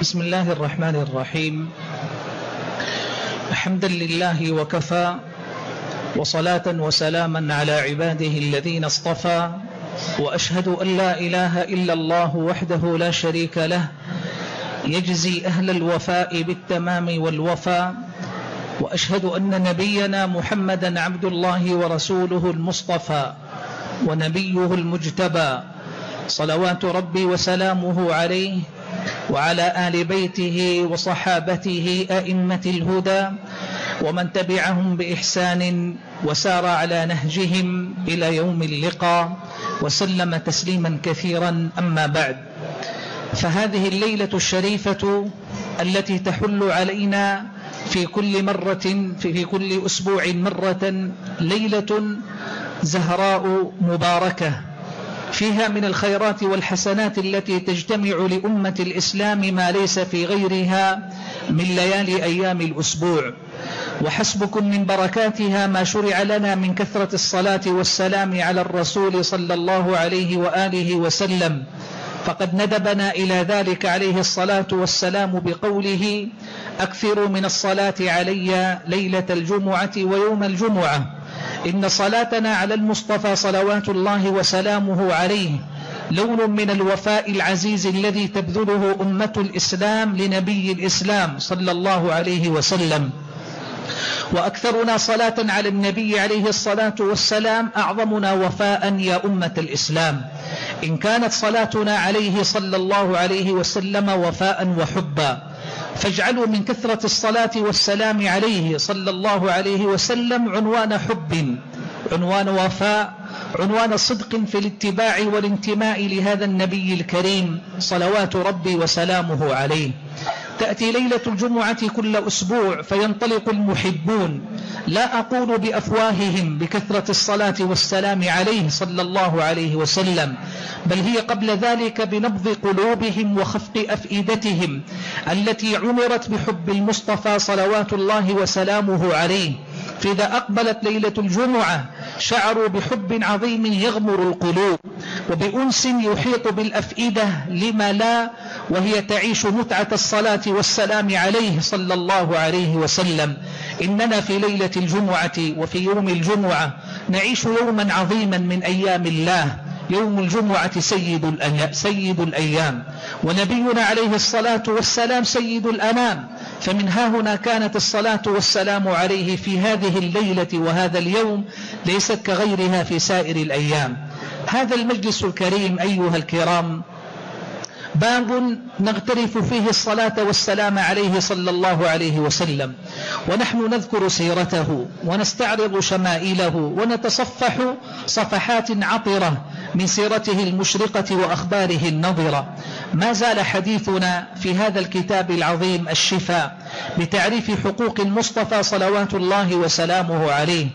بسم الله الرحمن الرحيم. حمدا لله وكفى وصلاة وسلاما على عباده الذين اصطفى وأشهد أن لا إله إلا الله وحده لا شريك له يجزي أهل الوفاء بالتمام والوفاء وأشهد أن نبينا محمدا عبد الله ورسوله المصطفى ونبيه المجتبى صلوات ربي وسلامه عليه وعلى آل بيته وصحابته أئمة الهدى ومن تبعهم بإحسان وسار على نهجهم إلى يوم اللقاء وسلم تسليما كثيرا أما بعد. فهذه الليلة الشريفة التي تحل علينا في كل مرة في كل أسبوع مرة ليلة زهراء مباركة. فيها من الخيرات والحسنات التي تجتمع لأمة الإسلام ما ليس في غيرها من ليالي أيام الأسبوع. وحسبكم من بركاتها ما شرع لنا من كثرة الصلاة والسلام على الرسول صلى الله عليه وآله وسلم. فقد ندبنا إلى ذلك عليه الصلاة والسلام بقوله أكثروا من الصلاة علي ليلة الجمعة ويوم الجمعة. إن صلاتنا على المصطفى صلوات الله وسلامه عليه لون من الوفاء العزيز الذي تبذله أمة الإسلام لنبي الإسلام صلى الله عليه وسلم. وأكثرنا صلاة على النبي عليه الصلاة والسلام أعظمنا وفاء يا أمة الإسلام. إن كانت صلاتنا عليه صلى الله عليه وسلم وفاء وحبا. فاجعلوا من كثرة الصلاة والسلام عليه صلى الله عليه وسلم عنوان حب عنوان وفاء عنوان صدق في الاتباع والانتماء لهذا النبي الكريم صلوات ربي وسلامه عليه. تأتي ليلة الجمعة كل أسبوع فينطلق المحبون لا أقول بأفواههم بكثرة الصلاة والسلام عليه صلى الله عليه وسلم بل هي قبل ذلك بنبض قلوبهم وخفق أفئدتهم التي عمرت بحب المصطفى صلوات الله وسلامه عليه. فإذا أقبلت ليلة الجمعة شعروا بحب عظيم يغمر القلوب وبأنس يحيط بالأفئدة لما لا وهي تعيش متعة الصلاة والسلام عليه صلى الله عليه وسلم. إننا في ليلة الجمعة وفي يوم الجمعة نعيش يوما عظيما من أيام الله. يوم الجمعة سيد, سيد الأيام. ونبينا عليه الصلاة والسلام سيد الأنام. فمن ها هنا كانت الصلاة والسلام عليه في هذه الليلة وهذا اليوم ليست كغيرها في سائر الأيام. هذا المجلس الكريم أيها الكرام باب نغترف فيه الصلاة والسلام عليه صلى الله عليه وسلم. ونحن نذكر سيرته ونستعرض شمائله ونتصفح صفحات عطرة من سيرته المشرقة وأخباره النظرة. ما زال حديثنا في هذا الكتاب العظيم الشفاء بتعريف حقوق المصطفى صلوات الله وسلامه عليه.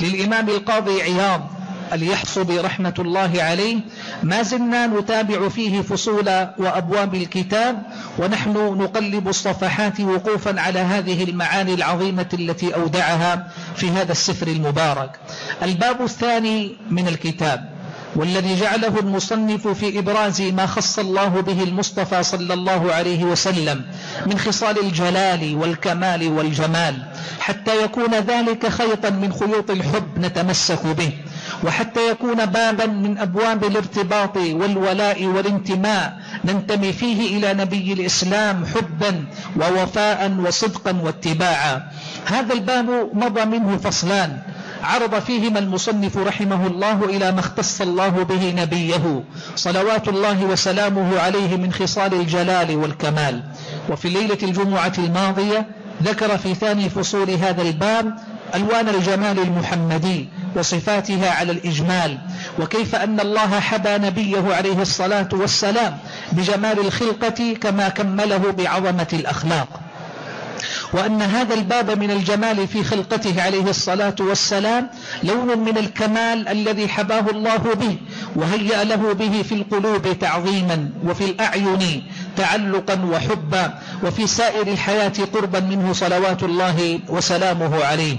للإمام القاضي عياض اليحصبي رحمة الله عليه. ما زلنا نتابع فيه فصول وأبواب الكتاب ونحن نقلب الصفحات وقوفا على هذه المعاني العظيمة التي أودعها في هذا السفر المبارك. الباب الثاني من الكتاب والذي جعله المصنف في إبراز ما خص الله به المصطفى صلى الله عليه وسلم من خصال الجلال والكمال والجمال حتى يكون ذلك خيطا من خيوط الحب نتمسك به. وحتى يكون بابا من أبواب الارتباط والولاء والانتماء ننتمي فيه إلى نبي الإسلام حبا ووفاء وصدقا واتباعا. هذا الباب مضى منه فصلان. عرض فيهما المصنف رحمه الله إلى ما اختص الله به نبيه صلوات الله وسلامه عليه من خصال الجلال والكمال. وفي ليلة الجمعة الماضية ذكر في ثاني فصول هذا الباب ألوان الجمال المحمدي وصفاتها على الإجمال وكيف أن الله حبى نبيه عليه الصلاة والسلام بجمال الخلقة كما كمله بعظمة الأخلاق. وأن هذا الباب من الجمال في خلقته عليه الصلاة والسلام لون من الكمال الذي حباه الله به وهيأ له به في القلوب تعظيما وفي الأعين تعلقا وحبا وفي سائر الحياة قربا منه صلوات الله وسلامه عليه.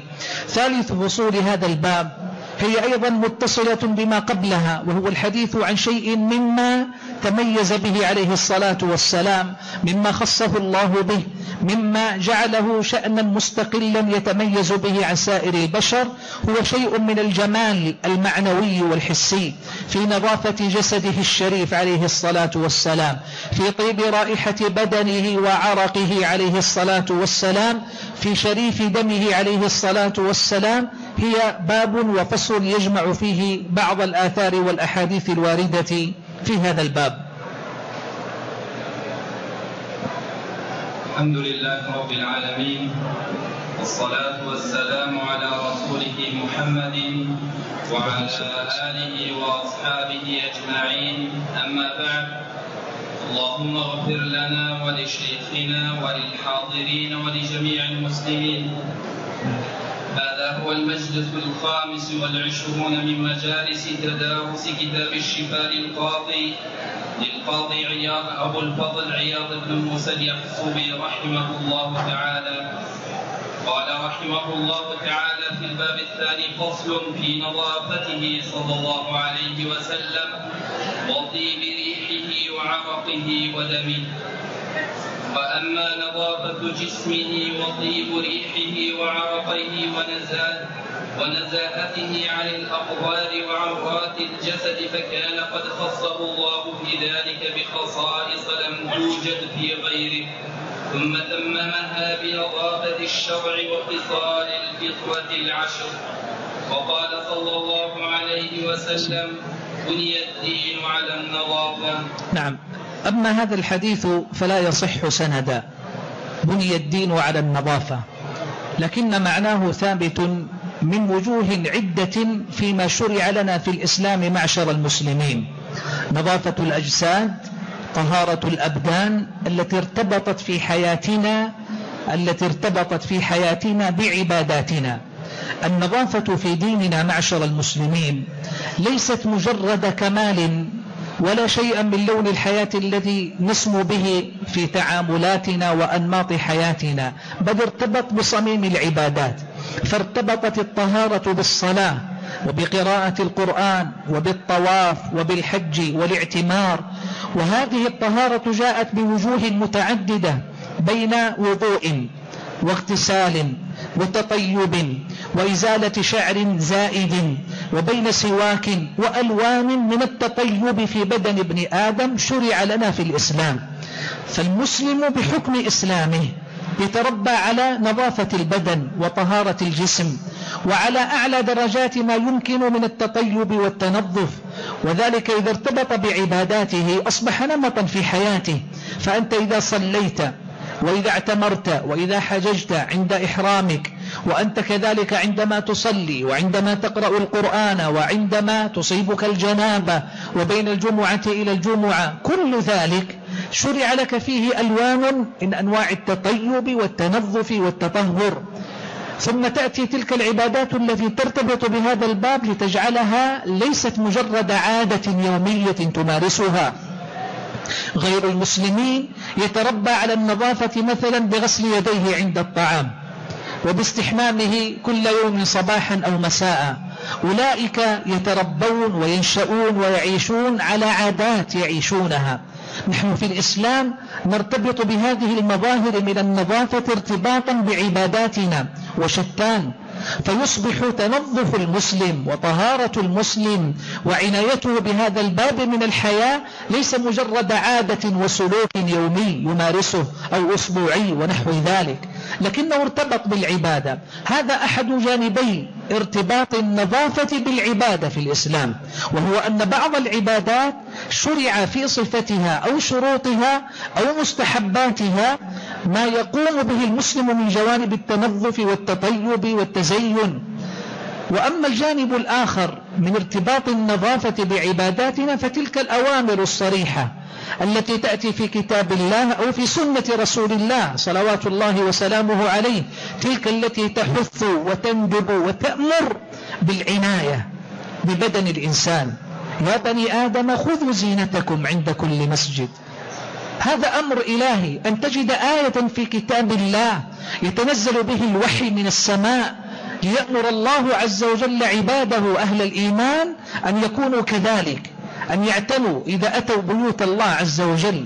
ثالث فصول هذا الباب هي أيضا متصلة بما قبلها وهو الحديث عن شيء مما تميز به عليه الصلاة والسلام مما خصه الله به مما جعله شأنا مستقلا يتميز به عن سائر البشر هو شيء من الجمال المعنوي والحسي في نظافة جسده الشريف عليه الصلاة والسلام في طيب رائحة بدنه وعرقه عليه الصلاة والسلام في شريف دمه عليه الصلاة والسلام هي باب وفصل يجمع فيه بعض الآثار والأحاديث الواردة في هذا الباب. الحمد لله رب العالمين والصلاة والسلام على رسوله محمد وعلى آله وأصحابه أجمعين. أما بعد اللهم اغفر لنا ولشيخنا وللحاضرين ولجميع المسلمين. هذا هو المجلس الخامس والعشرون من مجالس تدارس كتاب الشفاء للقاضي للقاضي عياض أبو الفضل عياض بن موسى اليحصبي رحمه الله تعالى. قال رحمه الله تعالى في الباب الثاني فصل في نظافته صلى الله عليه وسلم وطيب ريحه وعرقه ودمه. وأما نظافة جسمه وطيب ريحه وعرقه ونزاهته ونزاهته عن الأقوال وعورات الجسد فكان قد خصه الله في ذلك بخصائص لم توجد في غيره. ثم تممها بنظافة الشرع وخصال الفطرة العشر. وقال صلى الله عليه وسلم بني الدين على النظافة. نعم. أما هذا الحديث فلا يصح سندا. بني الدين على النظافة. لكن معناه ثابت من وجوه عدة فيما شرع لنا في الإسلام معشر المسلمين. نظافة الأجساد طهارة الأبدان التي ارتبطت في حياتنا التي ارتبطت في حياتنا بعباداتنا. النظافة في ديننا معشر المسلمين ليست مجرد كمال ولا شيئا من لون الحياة الذي نسمو به في تعاملاتنا وأنماط حياتنا بل ارتبط بصميم العبادات فارتبطت الطهارة بالصلاة وبقراءة القرآن وبالطواف وبالحج والاعتمار. وهذه الطهارة جاءت بوجوه متعددة بين وضوء واغتسال وتطيب وإزالة شعر زائد وبين سواك وألوان من التطيب في بدن ابن آدم شرع لنا في الإسلام. فالمسلم بحكم إسلامه يتربى على نظافة البدن وطهارة الجسم وعلى أعلى درجات ما يمكن من التطيب والتنظف. وذلك إذا ارتبط بعباداته أصبح نمطا في حياته. فأنت إذا صليت وإذا اعتمرت وإذا حججت عند إحرامك وأنت كذلك عندما تصلي وعندما تقرأ القرآن وعندما تصيبك الجنابة وبين الجمعة إلى الجمعة كل ذلك شرع لك فيه ألوان من أنواع التطيب والتنظف والتطهر. ثم تأتي تلك العبادات التي ترتبط بهذا الباب لتجعلها ليست مجرد عادة يومية تمارسها. غير المسلمين يتربى على النظافة مثلا بغسل يديه عند الطعام. وباستحمامه كل يوم صباحا أو مساء. أولئك يتربون وينشؤون ويعيشون على عادات يعيشونها. نحن في الإسلام نرتبط بهذه المظاهر من النظافة ارتباطا بعباداتنا. وشتان فيصبح تنظف المسلم وطهارة المسلم وعنايته بهذا الباب من الحياة ليس مجرد عادة وسلوك يومي يمارسه أو أسبوعي ونحو ذلك لكنه ارتبط بالعبادة. هذا أحد جانبي ارتباط النظافة بالعبادة في الإسلام وهو أن بعض العبادات شرع في صفتها أو شروطها أو مستحباتها ما يقوم به المسلم من جوانب التنظف والتطيب والتزين. وأما الجانب الآخر من ارتباط النظافة بعباداتنا فتلك الأوامر الصريحة التي تأتي في كتاب الله أو في سنة رسول الله صلوات الله وسلامه عليه. تلك التي تحث وتندب وتأمر بالعناية ببدن الإنسان. يا بني آدم خذوا زينتكم عند كل مسجد. هذا أمر إلهي أن تجد آية في كتاب الله يتنزل به الوحي من السماء ليأمر الله عز وجل عباده أهل الإيمان أن يكونوا كذلك أن يعتنوا إذا أتوا بيوت الله عز وجل.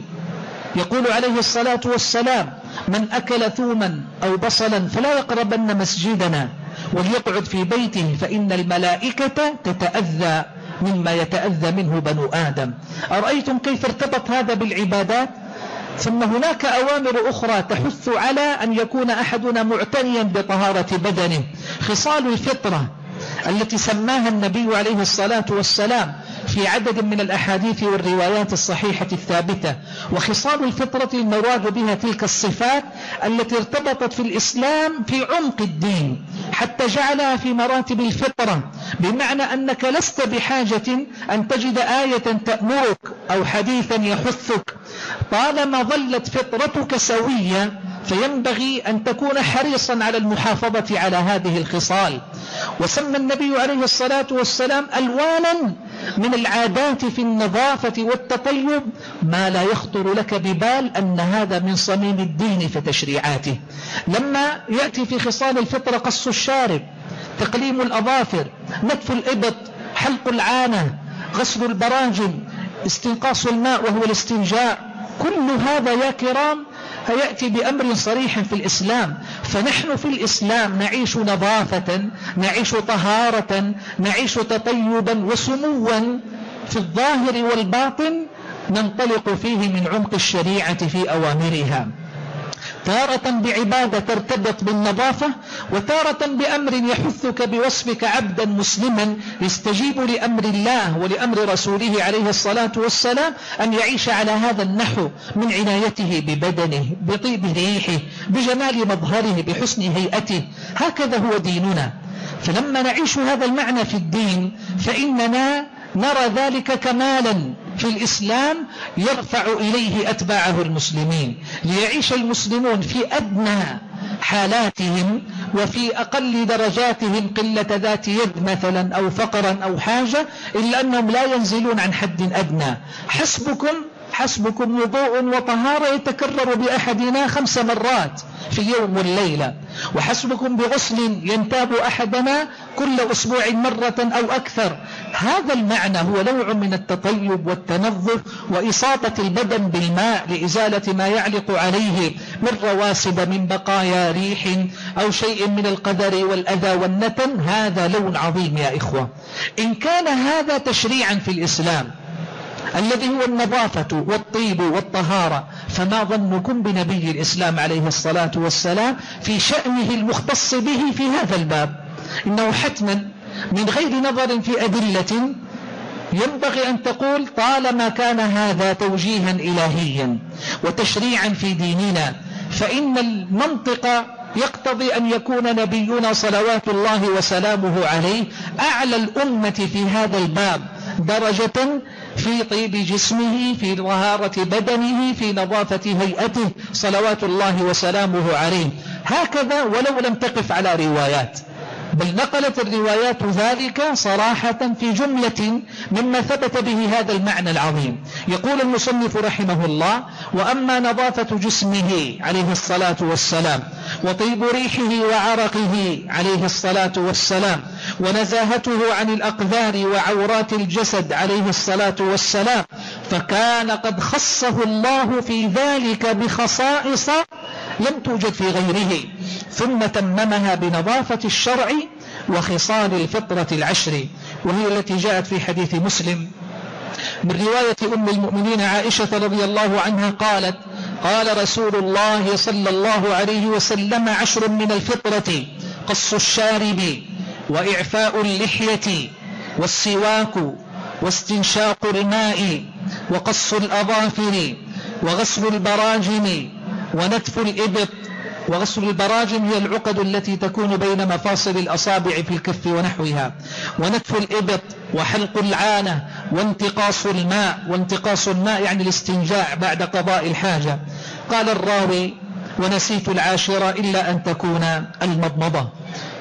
يقول عليه الصلاة والسلام من أكل ثوما أو بصلا فلا يقربن مسجدنا وليقعد في بيته فإن الملائكة تتأذى. مما يتأذى منه بنو آدم. أرأيتم كيف ارتبط هذا بالعبادات؟ ثم هناك أوامر أخرى تحث على أن يكون أحدنا معتنيا بطهارة بدنه. خصال الفطرة التي سماها النبي عليه الصلاة والسلام في عدد من الأحاديث والروايات الصحيحة الثابتة. وخصال الفطرة المراد بها تلك الصفات التي ارتبطت في الإسلام في عمق الدين حتى جعلها في مراتب الفطرة بمعنى أنك لست بحاجة أن تجد آية تأمرك أو حديثا يحثك طالما ظلت فطرتك سوية فينبغي أن تكون حريصا على المحافظة على هذه الخصال. وسمى النبي عليه الصلاة والسلام ألوانا من العادات في النظافة والتطيب ما لا يخطر لك ببال أن هذا من صميم الدين في تشريعاته. لما يأتي في خصال الفطرة قص الشارب تقليم الأظافر نتف الإبط حلق العانة غسل البراجم استنقاص الماء وهو الاستنجاء كل هذا يا كرام فيأتي بأمر صريح في الإسلام. فنحن في الإسلام نعيش نظافة نعيش طهارة نعيش تطيبا وسموا في الظاهر والباطن ننطلق فيه من عمق الشريعة في أوامرها. تارة بعبادة ترتبط بالنظافة وتارة بأمر يحثك بوصفك عبدا مسلما يستجيب لأمر الله ولأمر رسوله عليه الصلاة والسلام أن يعيش على هذا النحو من عنايته ببدنه بطيب ريحه بجمال مظهره بحسن هيئته. هكذا هو ديننا. فلما نعيش هذا المعنى في الدين فإننا نرى ذلك كمالا في الإسلام يرفع إليه أتباعه المسلمين ليعيش المسلمون في أدنى حالاتهم وفي أقل درجاتهم قلة ذات يد مثلا أو فقرا أو حاجة إلا أنهم لا ينزلون عن حد أدنى. حسبكم حسبكم وضوء وطهارة يتكرر بأحدنا خمس مرات في يوم والليلة وحسبكم بغسل ينتاب أحدنا كل أسبوع مرة أو أكثر. هذا المعنى هو نوع من التطيب والتنظف وإصابة البدن بالماء لإزالة ما يعلق عليه من رواسب من بقايا ريح أو شيء من القدر والأذى والنتن. هذا لون عظيم يا إخوة. إن كان هذا تشريعا في الإسلام الذي هو النظافة والطيب والطهارة فما ظنكم بنبي الإسلام عليه الصلاة والسلام في شأنه المختص به في هذا الباب؟ إنه حتما من غير نظر في أدلة ينبغي أن تقول طالما كان هذا توجيها إلهيا وتشريعا في ديننا فإن المنطق يقتضي أن يكون نبينا صلوات الله وسلامه عليه أعلى الأمة في هذا الباب درجة في طيب جسمه في طهارة بدنه في نظافة هيئته صلوات الله وسلامه عليه. هكذا ولو لم تقف على روايات. بل نقلت الروايات ذلك صراحة في جملة مما ثبت به هذا المعنى العظيم. يقول المصنف رحمه الله وأما نظافة جسمه عليه الصلاة والسلام وطيب ريحه وعرقه عليه الصلاة والسلام ونزاهته عن الأقذار وعورات الجسد عليه الصلاة والسلام. فكان قد خصه الله في ذلك بخصائص لم توجد في غيره. ثم تممها بنظافة الشرع وخصال الفطرة العشر. وهي التي جاءت في حديث مسلم. من رواية أم المؤمنين عائشة رضي الله عنها قالت قال رسول الله صلى الله عليه وسلم عشر من الفطرة قص الشارب. وإعفاء اللحية والسواك واستنشاق الماء وقص الأظافر وغسل البراجم ونتف الإبط. وغسل البراجم هي العقد التي تكون بين مفاصل الأصابع في الكف ونحوها. ونتف الإبط وحلق العانة وانتقاص الماء. وانتقاص الماء يعني الاستنجاع بعد قضاء الحاجة. قال الراوي ونسيت العاشرة إلا أن تكون المضمضة.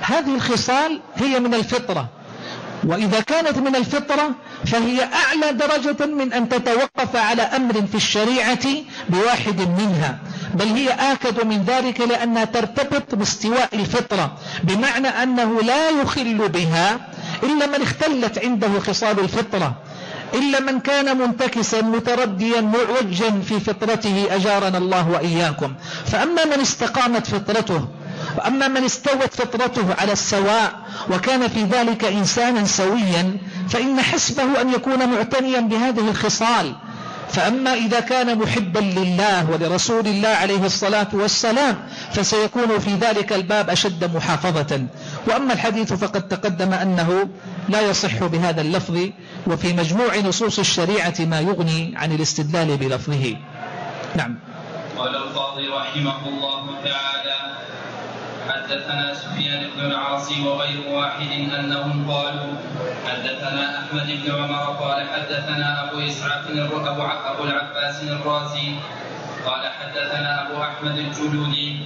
هذه الخصال هي من الفطرة. وإذا كانت من الفطرة فهي أعلى درجة من أن تتوقف على أمر في الشريعة بواحد منها. بل هي آكد من ذلك لأنها ترتبط باستواء الفطرة بمعنى أنه لا يخل بها إلا من اختلت عنده خصال الفطرة إلا من كان منتكسا مترديا معوجا في فطرته أجارنا الله وإياكم. فأما من استقامت فطرته وأما من استوت فطرته على السواء وكان في ذلك إنسانا سويا فإن حسبه أن يكون معتنيا بهذه الخصال. فأما إذا كان محبا لله ولرسول الله عليه الصلاة والسلام فسيكون في ذلك الباب أشد محافظة. وأما الحديث فقد تقدم أنه لا يصح بهذا اللفظ وفي مجموع نصوص الشريعة ما يغني عن الاستدلال بلفظه. نعم. قال القاضي رحمه الله تعالى حدثنا سفيان بن العاصي وغير واحد أنهم قالوا حدثنا أحمد بن عمر قال حدثنا أبو إسحاق أبو العباس الرازي قال حدثنا أبو أحمد الجلودي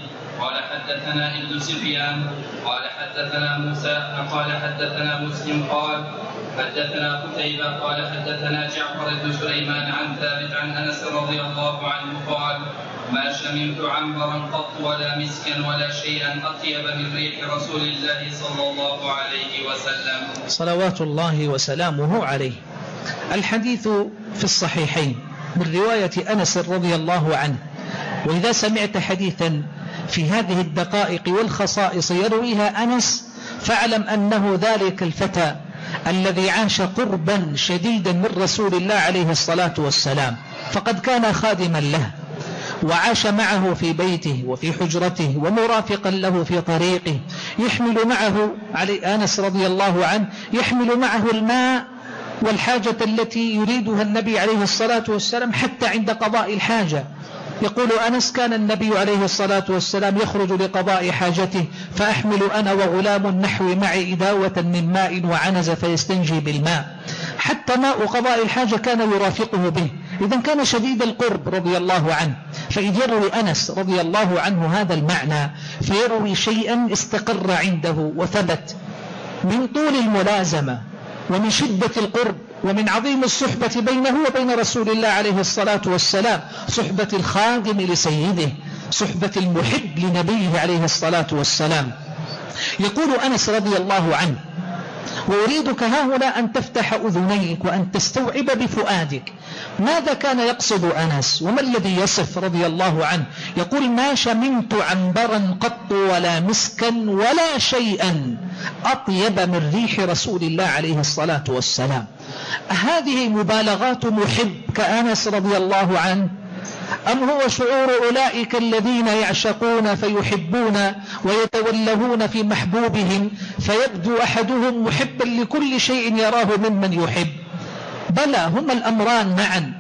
قال حدثنا ابن سفيان قال حدثنا موسى قال حدثنا مسلم قال حدثنا قتيبة قال حدثنا جعفر بن سليمان عن ثابت عن أنس رضي الله عنه قال ما شممت عنبرا قط ولا مسكا ولا شيئا أطيب من ريح رسول الله صلى الله عليه وسلم. صلوات الله وسلامه عليه. الحديث في الصحيحين من رواية أنس رضي الله عنه. وإذا سمعت حديثا في هذه الدقائق والخصائص يرويها أنس فاعلم أنه ذلك الفتى الذي عاش قربا شديدا من رسول الله عليه الصلاة والسلام. فقد كان خادما له. وعاش معه في بيته وفي حجرته ومرافقا له في طريقه. يحمل معه علي أنس رضي الله عنه يحمل معه الماء والحاجة التي يريدها النبي عليه الصلاة والسلام حتى عند قضاء الحاجة. يقول أنس كان النبي عليه الصلاة والسلام يخرج لقضاء حاجته فأحمل أنا وغلام نحو معي إداوة من ماء وعنز فيستنجي بالماء. حتى ماء قضاء الحاجة كان يرافقه به. إذا كان شديد القرب رضي الله عنه فإذ يروي أنس رضي الله عنه هذا المعنى فيروي شيئا استقر عنده وثبت من طول الملازمة ومن شدة القرب ومن عظيم الصحبة بينه وبين رسول الله عليه الصلاة والسلام صحبة الخادم لسيده صحبة المحب لنبيه عليه الصلاة والسلام. يقول أنس رضي الله عنه وأريدك هنا أن تفتح أذنيك وأن تستوعب بفؤادك. ماذا كان يقصد أنس؟ وما الذي يصف رضي الله عنه؟ يقول ما شممت عنبرا قط ولا مسكا ولا شيئا أطيب من ريح رسول الله عليه الصلاة والسلام. هذه مبالغات محب كأنس رضي الله عنه أم هو شعور أولئك الذين يعشقون فيحبون ويتولهون في محبوبهم فيبدو أحدهم محبا لكل شيء يراه ممن يحب؟ بلى هما الأمران معا.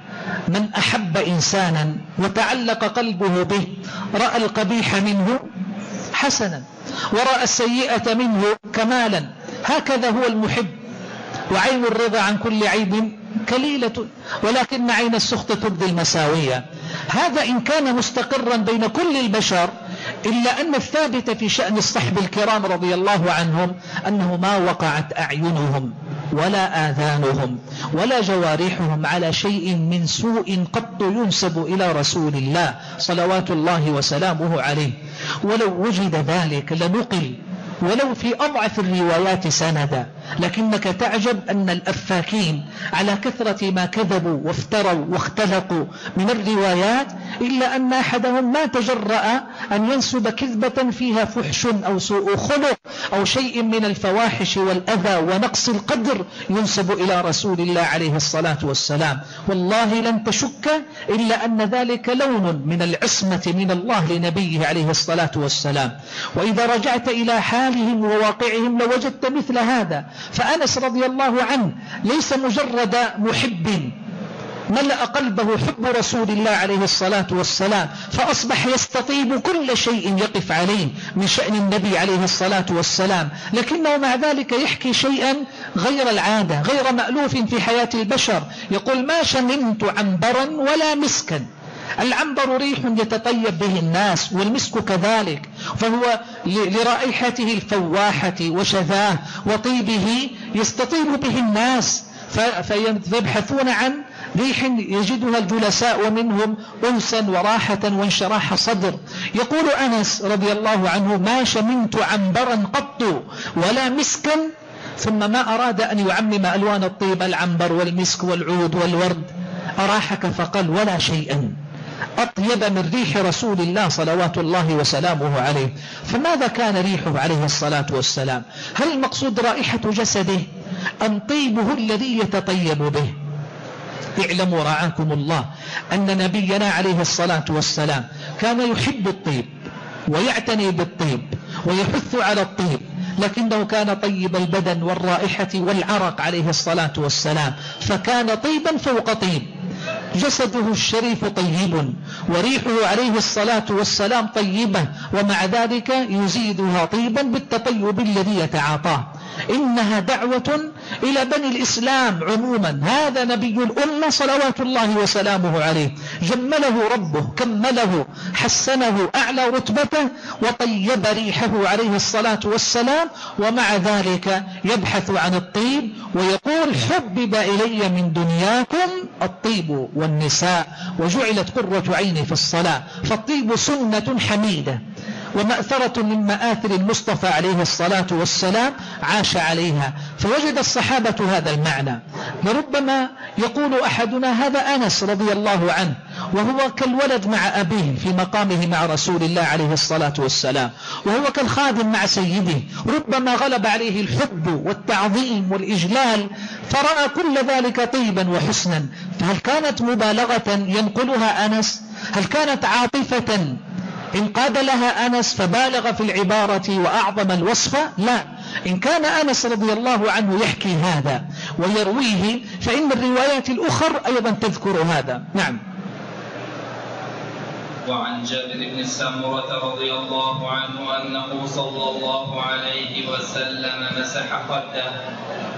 من أحب إنسانا وتعلق قلبه به رأى القبيح منه حسنا ورأى السيئة منه كمالا هكذا هو المحب. وعين الرضا عن كل عيب كليلة ولكن عين السخط تبدي المساوية. هذا إن كان مستقرا بين كل البشر إلا أن الثابت في شأن الصحب الكرام رضي الله عنهم أنه ما وقعت أعينهم ولا آذانهم ولا جوارحهم على شيء من سوء قط ينسب إلى رسول الله صلوات الله وسلامه عليه. ولو وجد ذلك لنقل ولو في أضعف الروايات سندا. لكنك تعجب أن الأفاكين على كثرة ما كذبوا وافتروا واختلقوا من الروايات إلا أن أحدهم ما تجرأ أن ينسب كذبة فيها فحش أو سوء خلق أو شيء من الفواحش والأذى ونقص القدر ينسب إلى رسول الله عليه الصلاة والسلام. والله لن تشك إلا أن ذلك لون من العصمة من الله لنبيه عليه الصلاة والسلام. وإذا رجعت إلى حالهم وواقعهم لوجدت مثل هذا. فأنس رضي الله عنه ليس مجرد محب ملأ قلبه حب رسول الله عليه الصلاة والسلام فأصبح يستطيب كل شيء يقف عليه من شأن النبي عليه الصلاة والسلام. لكنه مع ذلك يحكي شيئا غير العادة غير مألوف في حياة البشر. يقول ما شممت عنبرا ولا مسكا. العنبر ريح يتطيب به الناس والمسك كذلك. فهو لرائحته الفواحة وشذاه وطيبه يستطيب به الناس. فيبحثون عن ريح يجدها الجلساء ومنهم أنسا وراحة وانشراح صدر. يقول أنس رضي الله عنه ما شممت عنبرا قط ولا مسكا ثم ما أراد أن يعمم ألوان الطيب العنبر والمسك والعود والورد. أراحك فقال ولا شيئا. أطيب من ريح رسول الله صلوات الله وسلامه عليه. فماذا كان ريحه عليه الصلاة والسلام؟ هل المقصود رائحة جسده أم طيبه الذي يتطيب به؟ اعلموا رعاكم الله أن نبينا عليه الصلاة والسلام كان يحب الطيب ويعتني بالطيب ويحث على الطيب لكنه كان طيب البدن والرائحة والعرق عليه الصلاة والسلام فكان طيبا فوق طيب. جسده الشريف طيب وريحه عليه الصلاة والسلام طيبة ومع ذلك يزيدها طيبا بالتطيب الذي يتعاطاه. إنها دعوة إلى بني الإسلام عموما. هذا نبي الأمة صلوات الله وسلامه عليه. جمله ربه كمله حسنه أعلى رتبته وطيب ريحه عليه الصلاة والسلام ومع ذلك يبحث عن الطيب ويقول حبب إلي من دنياكم الطيب والنساء وجعلت قرة عيني في الصلاة. فالطيب سنة حميدة. ومأثرة من مآثر المصطفى عليه الصلاة والسلام عاش عليها. فوجد الصحابة هذا المعنى. لربما يقول أحدنا هذا أنس رضي الله عنه وهو كالولد مع أبيه في مقامه مع رسول الله عليه الصلاة والسلام وهو كالخادم مع سيده. ربما غلب عليه الحب والتعظيم والإجلال فرأى كل ذلك طيبا وحسنا. فهل كانت مبالغة ينقلها أنس؟ هل كانت عاطفة؟ انقاد لها أنس فبالغ في العبارة وأعظم الوصف لا. إن كان أنس رضي الله عنه يحكي هذا ويرويه فإن الروايات الأخر أيضا تذكر هذا. نعم. وعن جابر بن سمرة رضي الله عنه أنه صلى الله عليه وسلم مسح خده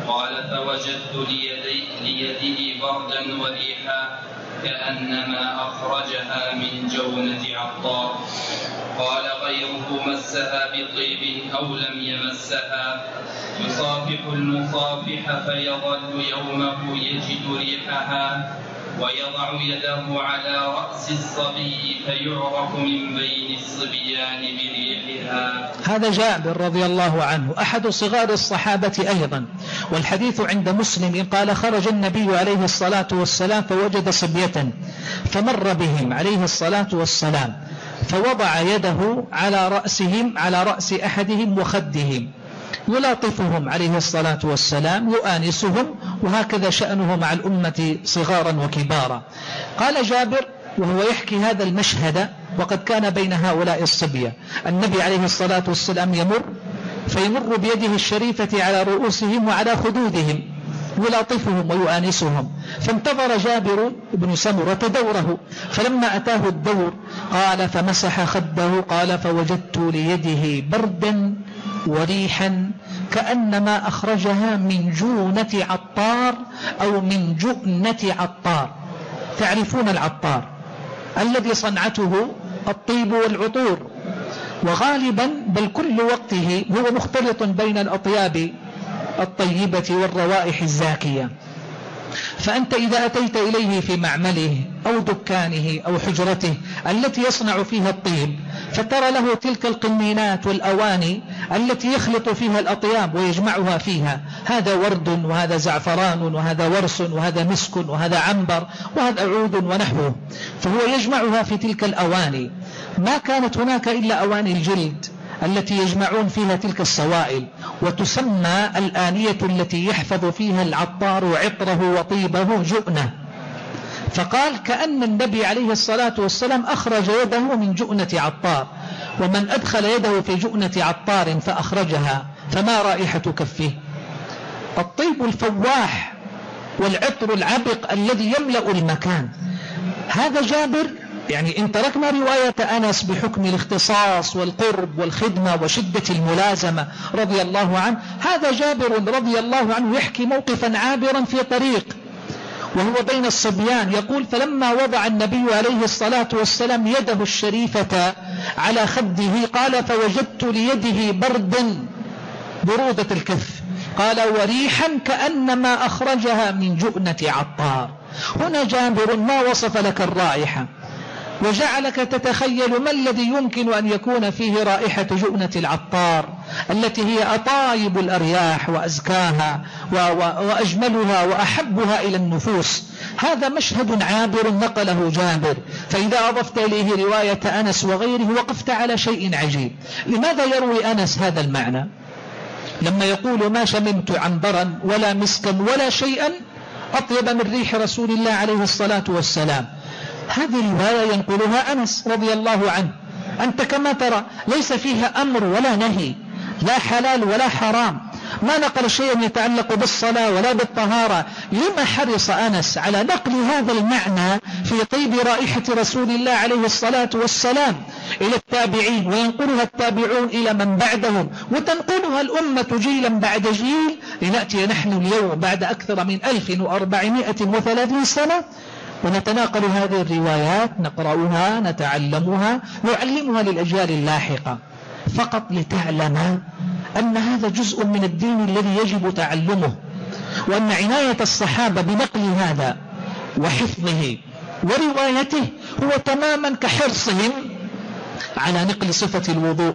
قال فوجدت ليدي ليده بردا وريحا كأنما أخرجها من جونة عطار قال غيره مسها بطيب أو لم يمسها. يصافح المصافح فيظل يومه يجد ريحها. ويضع يده على رأس الصبي فيعرف من بين الصبيان بريحها. هذا جابر رضي الله عنه أحد صغار الصحابة أيضا. والحديث عند مسلم قال خرج النبي عليه الصلاة والسلام فوجد صبية فمر بهم عليه الصلاة والسلام فوضع يده على رأسهم على رأس أحدهم وخدهم. يلاطفهم عليه الصلاة والسلام يؤانسهم وهكذا شأنه مع الأمة صغارا وكبارا. قال جابر وهو يحكي هذا المشهد وقد كان بين هؤلاء الصبية. النبي عليه الصلاة والسلام يمر فيمر بيده الشريفة على رؤوسهم وعلى خدودهم يلاطفهم ويؤانسهم. فانتظر جابر بن سمرة دوره فلما أتاه الدور قال فمسح خده قال فوجدت ليده بردا وريحا كأنما أخرجها من جونة عطار أو من جؤنة عطار. تعرفون العطار؟ الذي صنعته الطيب والعطور. وغالبا بل كل وقته هو مختلط بين الأطياب الطيبة والروائح الزاكية. فأنت إذا أتيت إليه في معمله أو دكانه أو حجرته التي يصنع فيها الطيب فترى له تلك القنينات والأواني التي يخلط فيها الأطياب ويجمعها فيها. هذا ورد وهذا زعفران وهذا ورس وهذا مسك وهذا عنبر وهذا عود ونحوه. فهو يجمعها في تلك الأواني. ما كانت هناك إلا أواني الجلد التي يجمعون فيها تلك السوائل. وتسمى الآنية التي يحفظ فيها العطار عطره وطيبه جؤنة. فقال كأن النبي عليه الصلاة والسلام أخرج يده من جؤنة عطار ومن أدخل يده في جؤنة عطار فأخرجها فما رائحة كفه؟ الطيب الفواح والعطر العبق الذي يملأ المكان. هذا جابر يعني إن تركنا رواية أنس بحكم الاختصاص والقرب والخدمة وشدة الملازمة رضي الله عنه هذا جابر رضي الله عنه يحكي موقفا عابرا في طريق وهو بين الصبيان يقول فلما وضع النبي عليه الصلاة والسلام يده الشريفة على خده قال فوجدت ليده بردا برودة الكف قال وريحا كأنما أخرجها من جؤنة عطار هنا جابر ما وصف لك الرائحة؟ وجعلك تتخيل ما الذي يمكن أن يكون فيه رائحة جؤنة العطار التي هي أطايب الأرياح وأزكاها وأجملها وأحبها إلى النفوس. هذا مشهد عابر نقله جابر. فإذا أضفت إليه رواية أنس وغيره وقفت على شيء عجيب. لماذا يروي أنس هذا المعنى؟ لما يقول ما شممت عنبرا ولا مسكا ولا شيئا أطيب من ريح رسول الله عليه الصلاة والسلام هذه رواية ينقلها أنس رضي الله عنه. أنت كما ترى ليس فيها أمر ولا نهي لا حلال ولا حرام. ما نقل شيئا يتعلق بالصلاة ولا بالطهارة. لما حرص أنس على نقل هذا المعنى في طيب رائحة رسول الله عليه الصلاة والسلام إلى التابعين وينقلها التابعون إلى من بعدهم وتنقلها الأمة جيلا بعد جيل. لنأتي نحن اليوم بعد أكثر من 1430 سنة ونتناقل هذه الروايات نقرأها نتعلمها نعلمها للأجيال اللاحقة. فقط لتعلم أن هذا جزء من الدين الذي يجب تعلمه وأن عناية الصحابة بنقل هذا وحفظه وروايته هو تماما كحرصهم على نقل صفة الوضوء.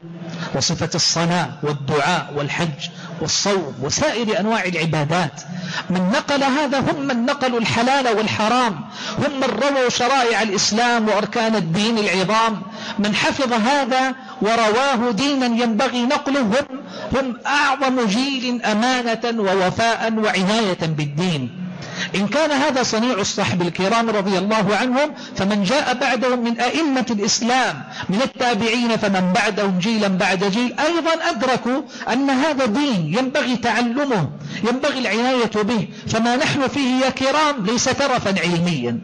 وصفة الصلاة والدعاء والحج والصوم وسائر أنواع العبادات. من نقل هذا هم من نقلوا الحلال والحرام هم من رووا شرائع الإسلام وأركان الدين العظام. من حفظ هذا ورواه دينا ينبغي نقله هم, هم أعظم جيل أمانة ووفاء وعناية بالدين. إن كان هذا صنيع الصحب الكرام رضي الله عنهم فمن جاء بعدهم من أئمة الإسلام من التابعين فمن بعدهم جيلا بعد جيل. أيضا أدركوا أن هذا دين ينبغي تعلمه ينبغي العناية به. فما نحن فيه يا كرام ليس ترفا علميا.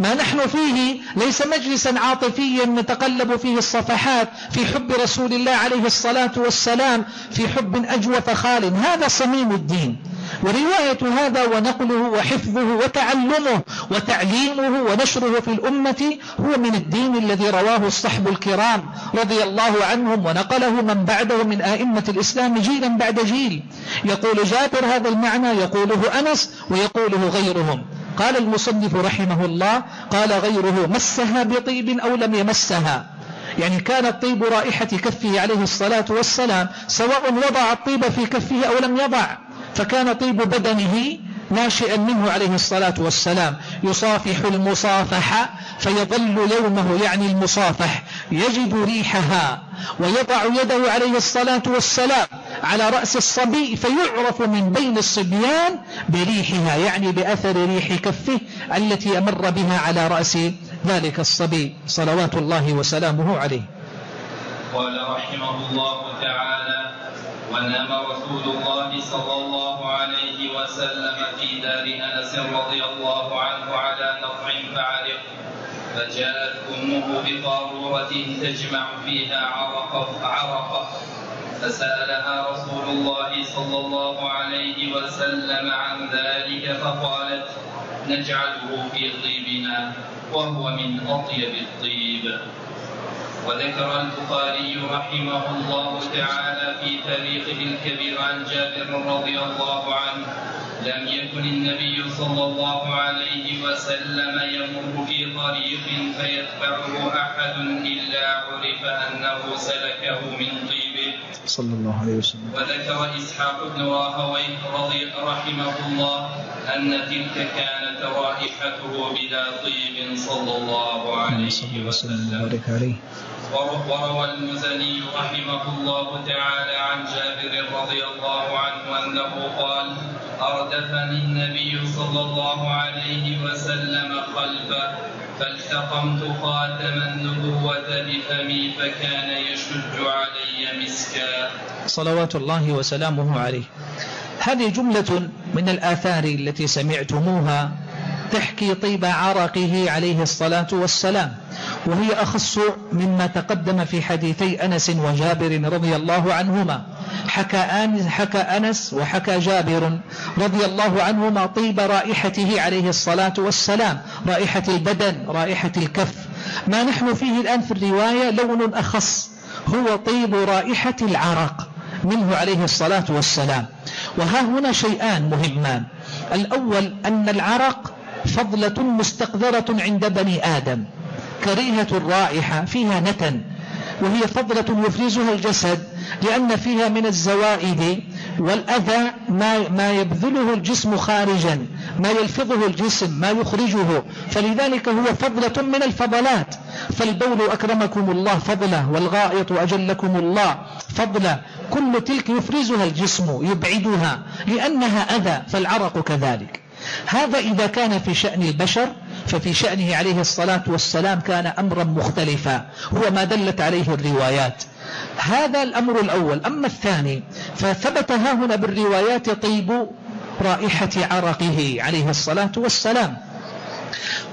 ما نحن فيه ليس مجلسا عاطفيا نتقلب فيه الصفحات في حب رسول الله عليه الصلاة والسلام في حب أجوف خال. هذا صميم الدين. ورواية هذا ونقله وحفظه وتعلمه وتعليمه ونشره في الأمة هو من الدين الذي رواه الصحب الكرام رضي الله عنهم ونقله من بعده من آئمة الإسلام جيلا بعد جيل. يقول جابر هذا المعنى يقوله أنس ويقوله غيرهم. قال المصنف رحمه الله قال غيره مسها بطيب أو لم يمسها؟ يعني كان الطيب رائحة كفه عليه الصلاة والسلام سواء وضع الطيب في كفه أو لم يضع. فكان طيب بدنه ناشئا منه عليه الصلاة والسلام. يصافح المصافحة فيظل يومه يعني المصافح. يجد ريحها ويضع يده عليه الصلاة والسلام على رأس الصبي فيعرف من بين الصبيان بريحها يعني بأثر ريح كفه التي أمر بها على رأس ذلك الصبي. صلوات الله وسلامه عليه. قال رحمه الله تعالى ونام رسول الله صلى الله عليه وسلم في دار أنس رضي الله عنه على نطع فعرق. فجاءت أمه بقارورة تجمع فيها عرق عرقه فسألها رسول الله صلى الله عليه وسلم عن ذلك فقالت نجعله في طيبنا وهو من أطيب الطيب. وذكر البخاري رحمه الله تعالى في تاريخه الكبير عن جابر رضي الله عنه لم يكن النبي صلى الله عليه وسلم يمر في طريق فيتبعه أحد إلا عرف أنه سلكه من طيبه. صلى الله عليه وسلم. وذكر إسحاق بن راهويه رضي رحمه الله أن تلك كانت رائحته بلا طيب صلى الله عليه وسلم. وروى المزني رحمه الله تعالى عن جابر رضي الله عنه أنه قال أردفني النبي صلى الله عليه وسلم خلفه فالتقمت خاتم النبوة بفمي فكان يشج علي مسكا. صلوات الله وسلامه عليه. هذه جملة من الآثار التي سمعتموها تحكي طيب عرقه عليه الصلاة والسلام. وهي أخص مما تقدم في حديثي أنس وجابر رضي الله عنهما. حكى أنس, حكى أنس وحكى جابر رضي الله عنهما طيب رائحته عليه الصلاة والسلام رائحة البدن رائحة الكف. ما نحن فيه الآن في الرواية لون أخص هو طيب رائحة العرق منه عليه الصلاة والسلام. وها هنا شيئان مهمان. الأول أن العرق فضلة مستقذرة عند بني آدم. كريهة الرائحة فيها نتن وهي فضلة يفرزها الجسد لأن فيها من الزوائد والأذى ما, ما يبذله الجسم خارجا ما يلفظه الجسم ما يخرجه. فلذلك هو فضلة من الفضلات. فالبول أكرمكم الله فضلة والغائط أجلكم الله فضلة. كل تلك يفرزها الجسم يبعدها لأنها أذى فالعرق كذلك. هذا إذا كان في شأن البشر ففي شأنه عليه الصلاة والسلام كان أمرا مختلفا هو ما دلت عليه الروايات. هذا الأمر الأول. أما الثاني فثبت ها هنا بالروايات طيب رائحة عرقه عليه الصلاة والسلام.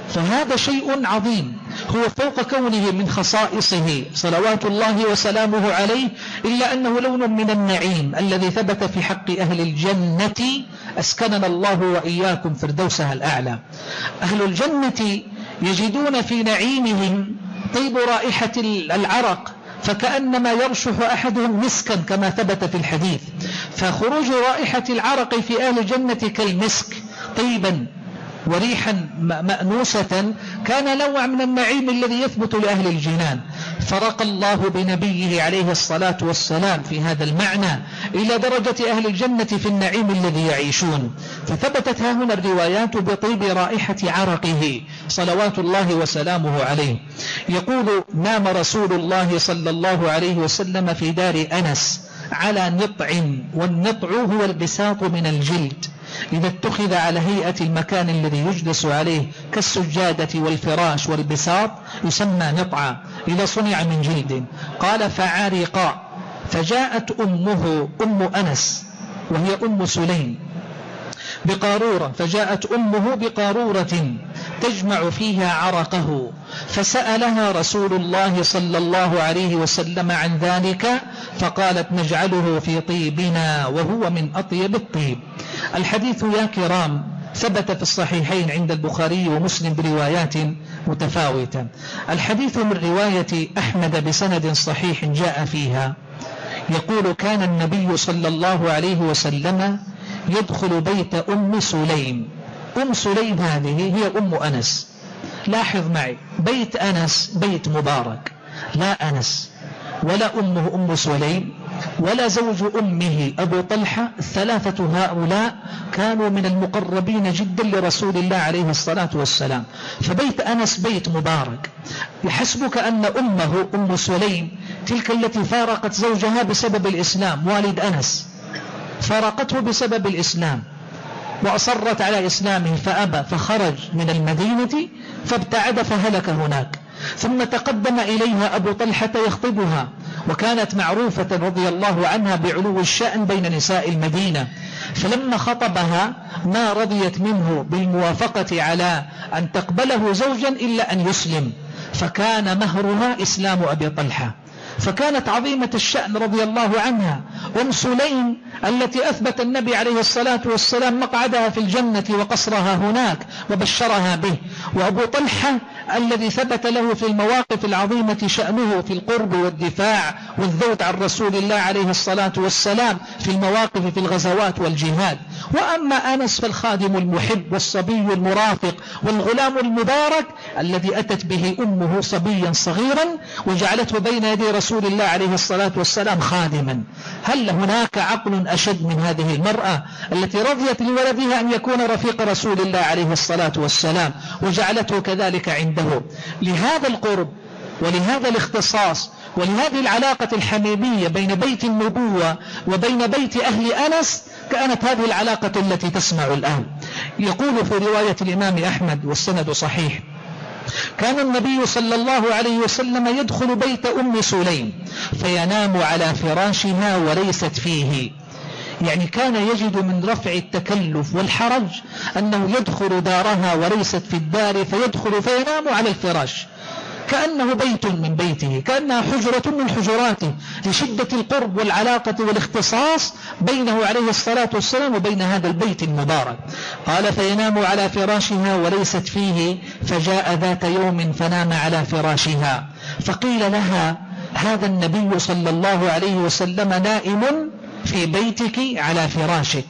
فهذا شيء عظيم. هو فوق كونه من خصائصه صلوات الله وسلامه عليه إلا أنه لون من النعيم الذي ثبت في حق أهل الجنة. أسكننا الله وإياكم فردوسها الأعلى. أهل الجنة يجدون في نعيمهم طيب رائحة العرق فكأنما يرشح أحدهم مسكا كما ثبت في الحديث. فخروج رائحة العرق في أهل الجنة كالمسك طيبا. وريحا مأنوسة كان نوع من النعيم الذي يثبت لأهل الجنان. فرق الله بنبيه عليه الصلاة والسلام في هذا المعنى إلى درجة أهل الجنة في النعيم الذي يعيشون. فثبتت ها هنا الروايات بطيب رائحة عرقه صلوات الله وسلامه عليه. يقول نام رسول الله صلى الله عليه وسلم في دار أنس على نطع والنطع هو البساط من الجلد إذا اتخذ على هيئة المكان الذي يجلس عليه كالسجادة والفراش والبساط يسمى نطعا إذا صنع من جلد. قال فعرق فجاءت أمه أم أنس وهي أم سليم بقارورة. فجاءت أمه بقارورة تجمع فيها عرقه فسألها رسول الله صلى الله عليه وسلم عن ذلك فقالت نجعله في طيبنا وهو من أطيب الطيب. الحديث يا كرام ثبت في الصحيحين عند البخاري ومسلم بروايات متفاوتة. الحديث من رواية أحمد بسند صحيح جاء فيها. يقول كان النبي صلى الله عليه وسلم يدخل بيت أم سليم. أم سليم هذه هي أم أنس. لاحظ معي بيت أنس بيت مبارك لا أنس ولا أمه أم سليم. ولا زوج أمه أبو طلحة الثلاثة هؤلاء كانوا من المقربين جدا لرسول الله عليه الصلاة والسلام. فبيت أنس بيت مبارك. يحسبك أن أمه أم سليم تلك التي فارقت زوجها بسبب الإسلام والد أنس. فارقته بسبب الإسلام. وأصرت على إسلامه فأبى فخرج من المدينة فابتعد فهلك هناك. ثم تقدم إليها أبو طلحة يخطبها. وكانت معروفة رضي الله عنها بعلو الشأن بين نساء المدينة. فلما خطبها ما رضيت منه بالموافقة على أن تقبله زوجا إلا أن يسلم. فكان مهرها إسلام أبي طلحة. فكانت عظيمة الشأن رضي الله عنها. أم سليم التي أثبت النبي عليه الصلاة والسلام مقعدها في الجنة وقصرها هناك وبشرها به. وأبو طلحة الذي ثبت له في المواقف العظيمة شأنه في القرب والدفاع والذود عن رسول الله عليه الصلاة والسلام في المواقف في الغزوات والجهاد. وأما أنس فالخادم المحب والصبي المرافق والغلام المبارك الذي أتت به أمه صبيا صغيرا وجعلته بين يدي رسول الله عليه الصلاة والسلام خادما. هل هناك عقل أشد من هذه المرأة التي رضيت لولدها أن يكون رفيق رسول الله عليه الصلاة والسلام وجعلته كذلك عنده؟ لهذا القرب ولهذا الاختصاص ولهذه العلاقة الحميمية بين بيت النبوة وبين بيت أهل أنس كانت هذه العلاقة التي تسمع الآن. يقول في رواية الإمام أحمد والسند صحيح كان النبي صلى الله عليه وسلم يدخل بيت أم سليم فينام على فراشها وليست فيه. يعني كان يجد من رفع التكلف والحرج أنه يدخل دارها وليست في الدار فيدخل فينام على الفراش. كأنه بيت من بيته كأنها حجرة من حجراته لشدة القرب والعلاقة والاختصاص بينه عليه الصلاة والسلام وبين هذا البيت المبارك. قال فينام على فراشها وليست فيه فجاء ذات يوم فنام على فراشها. فقيل لها هذا النبي صلى الله عليه وسلم نائم في بيتك على فراشك.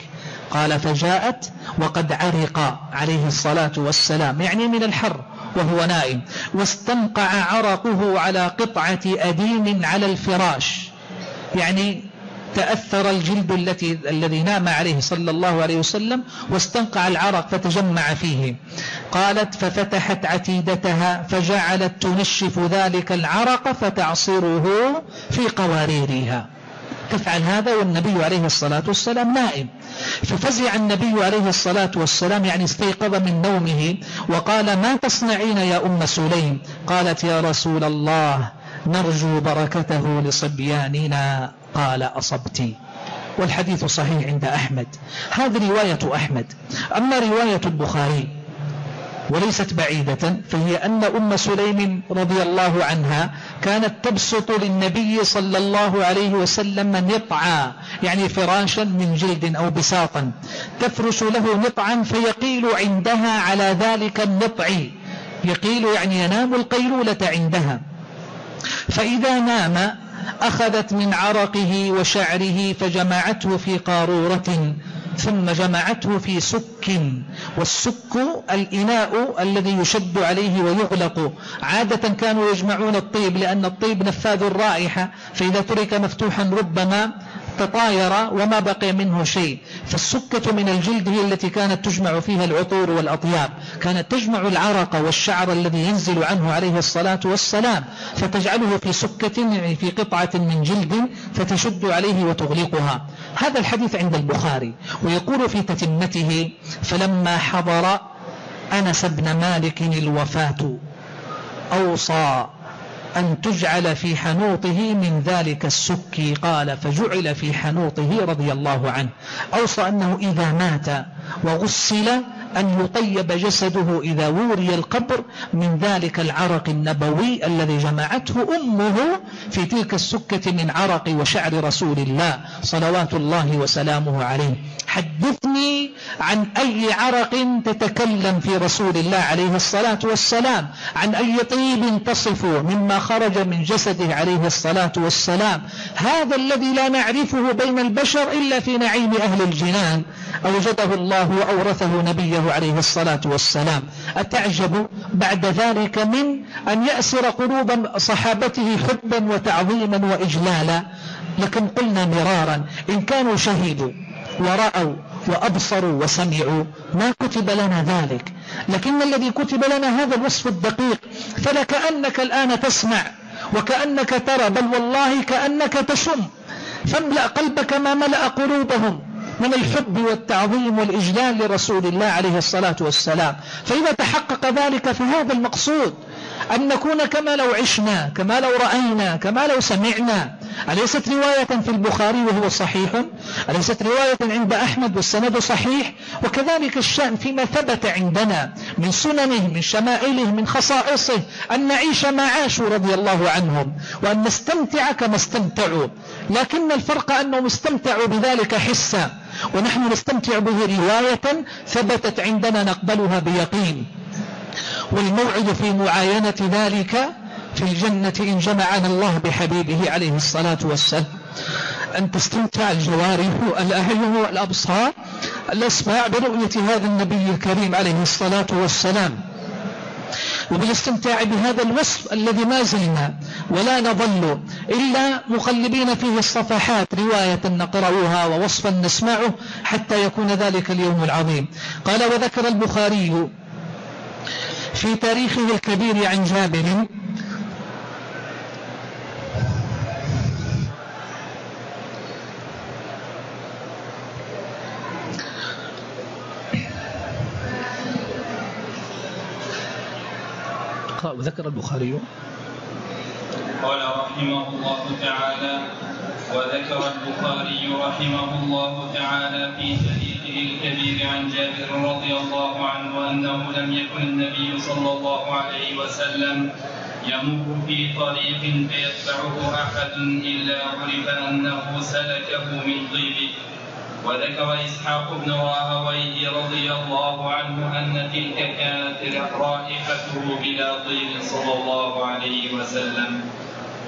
قال فجاءت وقد عرق عليه الصلاة والسلام يعني من الحر. وهو نائم. واستنقع عرقه على قطعة أديم على الفراش. يعني تأثر الجلد التي الذي نام عليه صلى الله عليه وسلم واستنقع العرق فتجمع فيه. قالت ففتحت عتيدتها فجعلت تنشف ذلك العرق فتعصره في قواريرها. تفعل هذا والنبي عليه الصلاة والسلام نائم. ففزع النبي عليه الصلاة والسلام يعني استيقظ من نومه وقال ما تصنعين يا أم سليم؟ قالت يا رسول الله نرجو بركته لصبياننا. قال أصبت والحديث صحيح عند أحمد. هذه رواية أحمد. أما رواية البخاري وليست بعيدة فهي أن أم سليم رضي الله عنها كانت تبسط للنبي صلى الله عليه وسلم نطعا يعني فراشا من جلد أو بساطا. تفرش له نطعا فيقيل عندها على ذلك النطع. يقيل يعني ينام القيلولة عندها. فإذا نام أخذت من عرقه وشعره فجمعته في قارورة. ثم جمعته في سك والسك الإناء الذي يشد عليه ويغلق. عادة كانوا يجمعون الطيب لأن الطيب نفاذ الرائحة فإذا ترك مفتوحا ربما تطاير وما بقي منه شيء. فالسكة من الجلد هي التي كانت تجمع فيها العطور والأطياب. كانت تجمع العرق والشعر الذي ينزل عنه عليه الصلاة والسلام. فتجعله في سكة يعني في قطعة من جلد فتشد عليه وتغلقها. هذا الحديث عند البخاري. ويقول في تتمته فلما حضر أنس بن مالك الوفاة أوصى أن تجعل في حنوطه من ذلك السك. قال فجعل في حنوطه رضي الله عنه. أوصى أنه إذا مات وغسل أن يطيب جسده إذا وري القبر من ذلك العرق النبوي الذي جمعته أمه في تلك السكة من عرق وشعر رسول الله صلوات الله وسلامه عليه. حدثني عن أي عرق تتكلم في رسول الله عليه الصلاة والسلام عن أي طيب تصف مما خرج من جسده عليه الصلاة والسلام. هذا الذي لا نعرفه بين البشر إلا في نعيم أهل الجنان. أوجده الله وأورثه نبيه عليه الصلاة والسلام. أتعجب بعد ذلك من أن يأسر قلوب صحابته حبا وتعظيما وإجلالا. لكن قلنا مرارا إن كانوا شهدوا ورأوا وأبصروا وسمعوا ما كتب لنا ذلك. لكن الذي كتب لنا هذا الوصف الدقيق فلكأنك الآن تسمع وكأنك ترى بل والله كأنك تشم. فاملأ قلبك ما ملأ قلوبهم. من الحب والتعظيم والإجلال لرسول الله عليه الصلاة والسلام. فإذا تحقق ذلك فهذا المقصود أن نكون كما لو عشنا كما لو رأينا كما لو سمعنا. أليست رواية في البخاري وهو صحيح؟ أليست رواية عند أحمد والسند صحيح؟ وكذلك الشأن فيما ثبت عندنا من سننه من شمائله من خصائصه أن نعيش ما عاشوا رضي الله عنهم وأن نستمتع كما استمتعوا. لكن الفرق أنهم استمتعوا بذلك حسا. ونحن نستمتع به رواية ثبتت عندنا نقبلها بيقين. والموعد في معاينة ذلك في الجنة إن جمعنا الله بحبيبه عليه الصلاة والسلام. أن تستمتع الجوارح الأعين والأبصار. الأسماع برؤية هذا النبي الكريم عليه الصلاة والسلام. وبالاستمتاع بهذا الوصف الذي ما زلنا ولا نظل إلا مقلبين فيه الصفحات رواية نقرأها ووصفا نسمعه حتى يكون ذلك اليوم العظيم. قال وذكر البخاري في تاريخه الكبير عن جابر وذكر البخاري. قال رحمه الله تعالى وذكر البخاري رحمه الله تعالى في تاريخه الكبير عن جابر رضي الله عنه أنه لم يكن النبي صلى الله عليه وسلم يمر في طريق فيتبعه أحد إلا عرف أنه سلكه من طيبه وذكر إسحاق بن راهويه رضي الله عنه أن تلك كانت رائحته بلا طيب صلى الله عليه وسلم.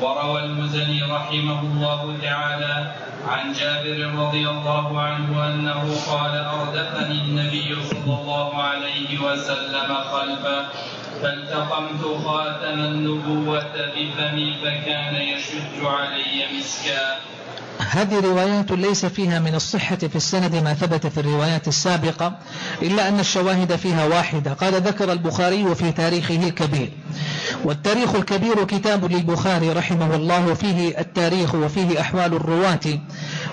وروى المزني رحمه الله تعالى عن جابر رضي الله عنه أنه قال أردفني النبي صلى الله عليه وسلم خلفه فالتقمت خاتم النبوة بفمي فكان يشج علي مسكا. هذه روايات ليس فيها من الصحة في السند ما ثبت في الروايات السابقة إلا أن الشواهد فيها واحدة. قال ذكر البخاري في تاريخه الكبير. والتاريخ الكبير كتاب للبخاري رحمه الله فيه التاريخ وفيه أحوال الرواة.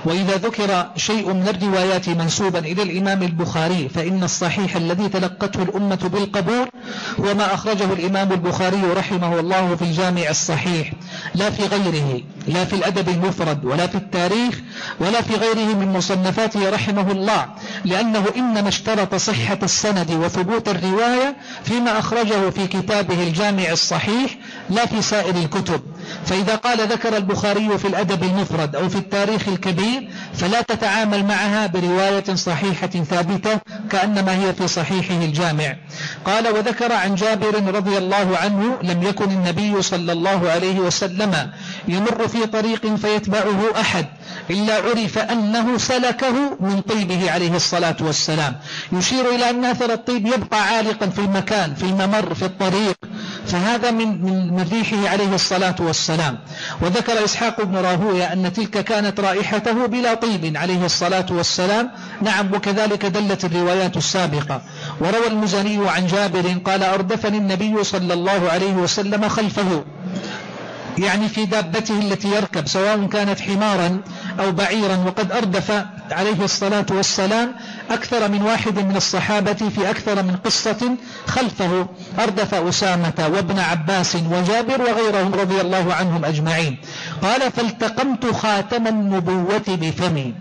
وإذا ذكر شيء من الروايات منسوبا إلى الإمام البخاري فإن الصحيح الذي تلقته الأمة بالقبول هو ما أخرجه الإمام البخاري رحمه الله في الجامع الصحيح. لا في غيره لا في الأدب المفرد ولا في التاريخ ولا في غيره من مصنفاته رحمه الله لأنه إنما اشترط صحة السند وثبوت الرواية فيما أخرجه في كتابه الجامع الصحيح لا في سائر الكتب. فإذا قال ذكر البخاري في الأدب المفرد أو في التاريخ الكبير فلا تتعامل معها برواية صحيحة ثابتة كأنما هي في صحيحه الجامع. قال وذكر عن جابر رضي الله عنه لم يكن النبي صلى الله عليه وسلم يمر في طريق فيتبعه أحد إلا عرف أنه سلكه من طيبه عليه الصلاة والسلام. يشير إلى أن أثر الطيب يبقى عالقا في المكان في الممر في الطريق. فهذا من, من, ريحه عليه الصلاة والسلام. وذكر إسحاق بن راهوية أن تلك كانت رائحته بلا طيب عليه الصلاة والسلام. نعم وكذلك دلت الروايات السابقة. وروى المزني عن جابر قال أردفني النبي صلى الله عليه وسلم خلفه. يعني في دابته التي يركب سواء كانت حمارا أو بعيرا وقد أردف عليه الصلاة والسلام أكثر من واحد من الصحابة في أكثر من قصة خلفه أردف أسامة وابن عباس وجابر وغيرهم رضي الله عنهم أجمعين. قال فالتقمت خاتم النبوة بفمي.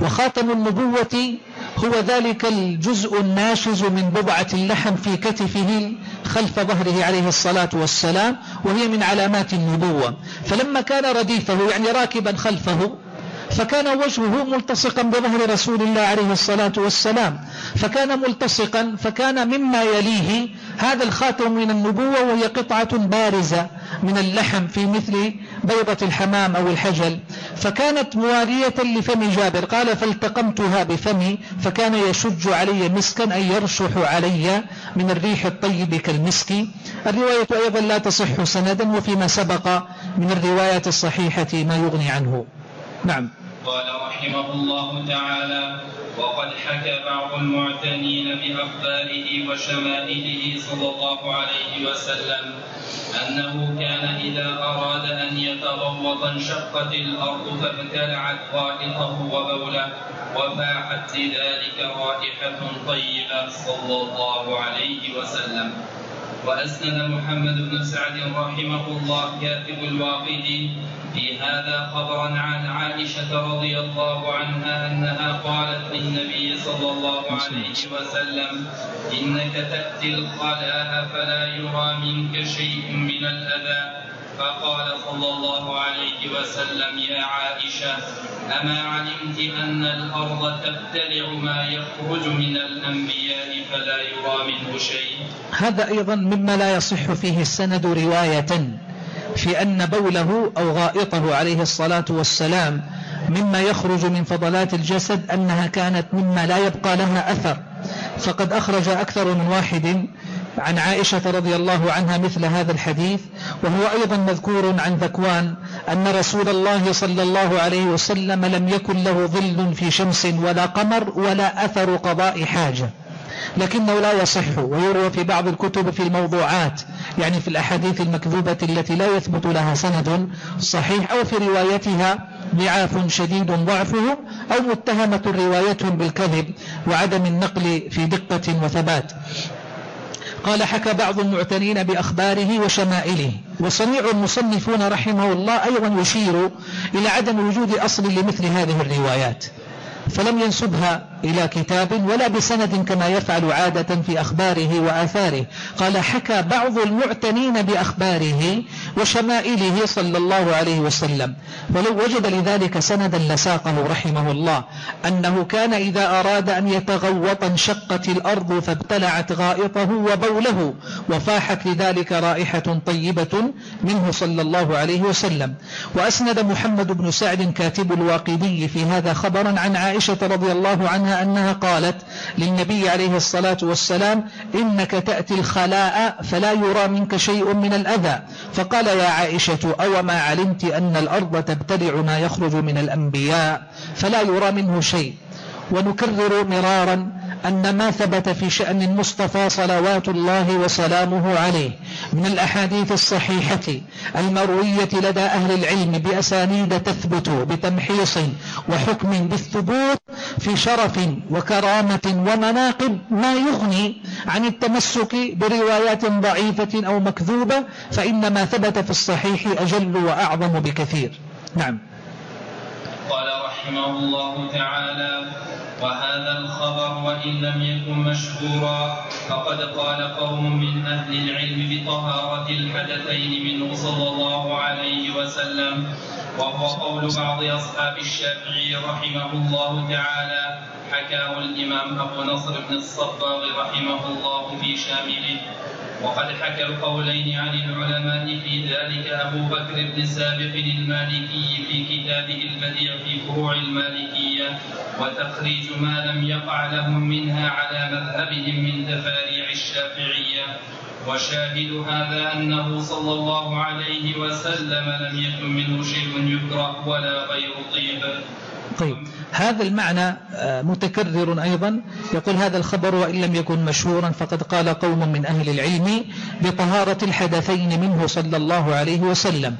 وخاتم النبوة هو ذلك الجزء الناشز من بضعة اللحم في كتفه خلف ظهره عليه الصلاة والسلام وهي من علامات النبوة. فلما كان رديفه يعني راكبا خلفه فكان وجهه ملتصقا بظهر رسول الله عليه الصلاة والسلام. فكان ملتصقا فكان مما يليه هذا الخاتم من النبوة وهي قطعة بارزة من اللحم في مثل بيضة الحمام أو الحجل. فكانت موالية لفم جابر. قال فالتقمتها بفمي فكان يشج علي مسكا أي يرشح علي من الريح الطيب كالمسك. الرواية أيضا لا تصح سندا وفيما سبق من الرواية الصحيحة ما يغني عنه. نعم. قال رحمه الله تعالى وقد حكى بعض المعتنين بأخباره وشمائله صلى الله عليه وسلم أنه كان إذا أراد أن يتغوط انشقت الأرض فابتلعت غائطه وبوله وفاحت لذلك رائحة طيبة صلى الله عليه وسلم. وأسند محمد بن سعد رحمه الله كاتب الواقدي في هذا خبرا عن عائشة رضي الله عنها أنها قالت للنبي صلى الله عليه وسلم إنك تأتي الخلاء فلا يرى منك شيء من الأذى. فقال صلى الله عليه وسلم يا عائشة أما علمت أن الأرض تبتلع ما يخرج من الأنبياء فلا يرى منه شيء؟ هذا أيضا مما لا يصح فيه السند رواية في أن بوله أو غائطه عليه الصلاة والسلام مما يخرج من فضلات الجسد أنها كانت مما لا يبقى لها أثر فقد أخرج أكثر من واحد عن عائشة رضي الله عنها مثل هذا الحديث وهو أيضا مذكور عن ذكوان أن رسول الله صلى الله عليه وسلم لم يكن له ظل في شمس ولا قمر ولا أثر قضاء حاجة. لكنه لا يصح ويروى في بعض الكتب في الموضوعات يعني في الأحاديث المكذوبة التي لا يثبت لها سند صحيح أو في روايتها ضعاف شديد ضعفه أو متهمة روايتهم بالكذب وعدم النقل في دقة وثبات. قال حكى بعض المعتنين بأخباره وشمائله. وصنيع المصنفون رحمه الله أيضا يشير إلى عدم وجود أصل لمثل هذه الروايات. فلم ينسبها إلى كتاب ولا بسند كما يفعل عادة في أخباره وآثاره. قال حكى بعض المعتنين بأخباره وشمائله صلى الله عليه وسلم. ولو وجد لذلك سندا لساقه رحمه الله. أنه كان إذا أراد أن يتغوط انشقت الأرض فابتلعت غائطه وبوله وفاحت لذلك رائحة طيبة منه صلى الله عليه وسلم. وأسند محمد بن سعد كاتب الواقدي في هذا خبرا عن عائشة رضي الله عنها أنها قالت للنبي عليه الصلاة والسلام إنك تأتي الخلاء فلا يرى منك شيء من الأذى. فقال يا عائشة أو ما علمت أن الأرض تبتلع ما يخرج من الأنبياء فلا يرى منه شيء. ونكرر مرارا أن ما ثبت في شأن المصطفى صلوات الله وسلامه عليه من الأحاديث الصحيحة المروية لدى أهل العلم بأسانيد تثبت بتمحيص وحكم بالثبوت في شرف وكرامة ومناقب ما يغني عن التمسك بروايات ضعيفة أو مكذوبة فإن ما ثبت في الصحيح أجل وأعظم بكثير. نعم. قال رحمه الله تعالى وهذا الخبر وإن لم يكن مشهورا فقد قال قوم من أهل العلم بطهارة الحدثين منه صلى الله عليه وسلم وهو قول بعض أصحاب الشافعي رحمه الله تعالى حكاه الإمام أبو نصر بن الصباغ رحمه الله في شامله. وقد حكى القولين عن العلماء في ذلك أبو بكر بن سابق المالكي في كتابه البديع في فروع المالكية وتخريج ما لم يقع لهم منها على مذهبهم من تفاريع الشافعية. وشاهد هذا أنه صلى الله عليه وسلم لم يكن منه شيء يكره ولا غير طيب. طيب هذا المعنى آه، متكرر أيضا. يقول هذا الخبر وإن لم يكن مشهورا فقد قال قوم من أهل العلم بطهارة الحدثين منه صلى الله عليه وسلم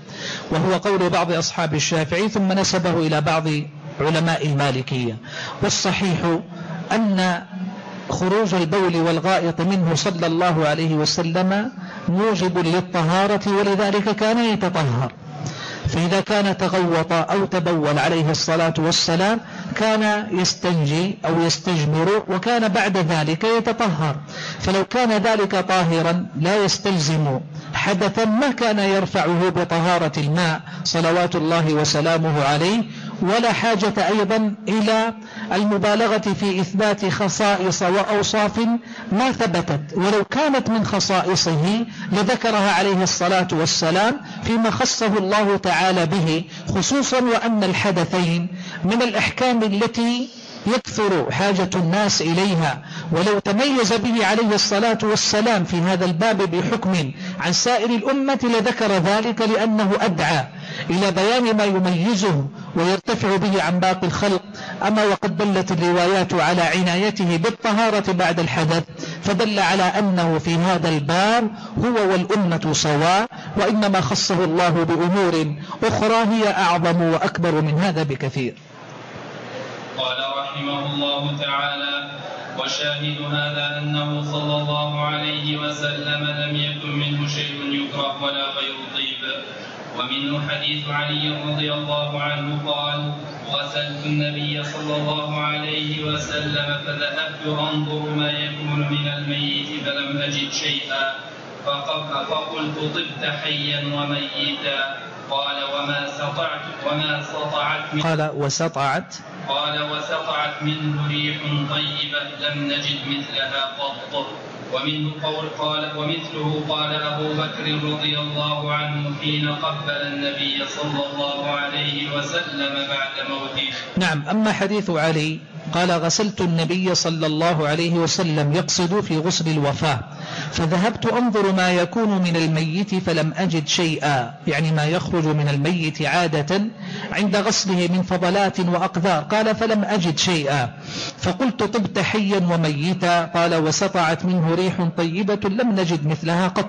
وهو قول بعض أصحاب الشافعي ثم نسبه إلى بعض علماء المالكية. والصحيح أن خروج البول والغائط منه صلى الله عليه وسلم موجب للطهارة ولذلك كان يتطهر. فإذا كان تغوط أو تبول عليه الصلاة والسلام كان يستنجي أو يستجمر وكان بعد ذلك يتطهر. فلو كان ذلك طاهرا لا يستلزم حدثا ما كان يرفعه بطهارة الماء صلوات الله وسلامه عليه ولا حاجة أيضا إلى المبالغة في إثبات خصائص وأوصاف ما ثبتت. ولو كانت من خصائصه لذكرها عليه الصلاة والسلام فيما خصه الله تعالى به خصوصا وأن الحدثين من الأحكام التي يكثر حاجة الناس إليها. ولو تميز به عليه الصلاة والسلام في هذا الباب بحكم عن سائر الأمة لذكر ذلك لأنه أدعى إلى بيان ما يميزه ويرتفع به عن باقي الخلق. أما وقد دلت الروايات على عنايته بالطهارة بعد الحدث فدل على أنه في هذا الباب هو والأمة سواء وإنما خصه الله بأمور أخرى هي أعظم وأكبر من هذا بكثير. قال رحمه الله تعالى وشاهد هذا أنه صلى الله عليه وسلم لم يكن منه شيء يكره ولا غير طيب ومنه حديث علي رضي الله عنه قال غسلت النبي صلى الله عليه وسلم فذهبت أنظر ما يكون من الميت فلم أجد شيئا. فقلت طبت حيا وميتا. قال وما سطعت وما سطعت قال وسطعت. قال وسطعت منه ريح طيبة لم نجد مثلها قط. ومنه قول قال ومثله قال أبو بكر رضي الله عنه حين قبل النبي صلى الله عليه وسلم بعد موته. نعم أما حديث علي قال غسلت النبي صلى الله عليه وسلم يقصد في غسل الوفاة. فذهبت أنظر ما يكون من الميت فلم أجد شيئا. يعني ما يخرج من الميت عادة عند غسله من فضلات وأقذار. قال فلم أجد شيئا. فقلت طبت حيا وميتا. قال وسطعت منه ريح طيبة لم نجد مثلها قط.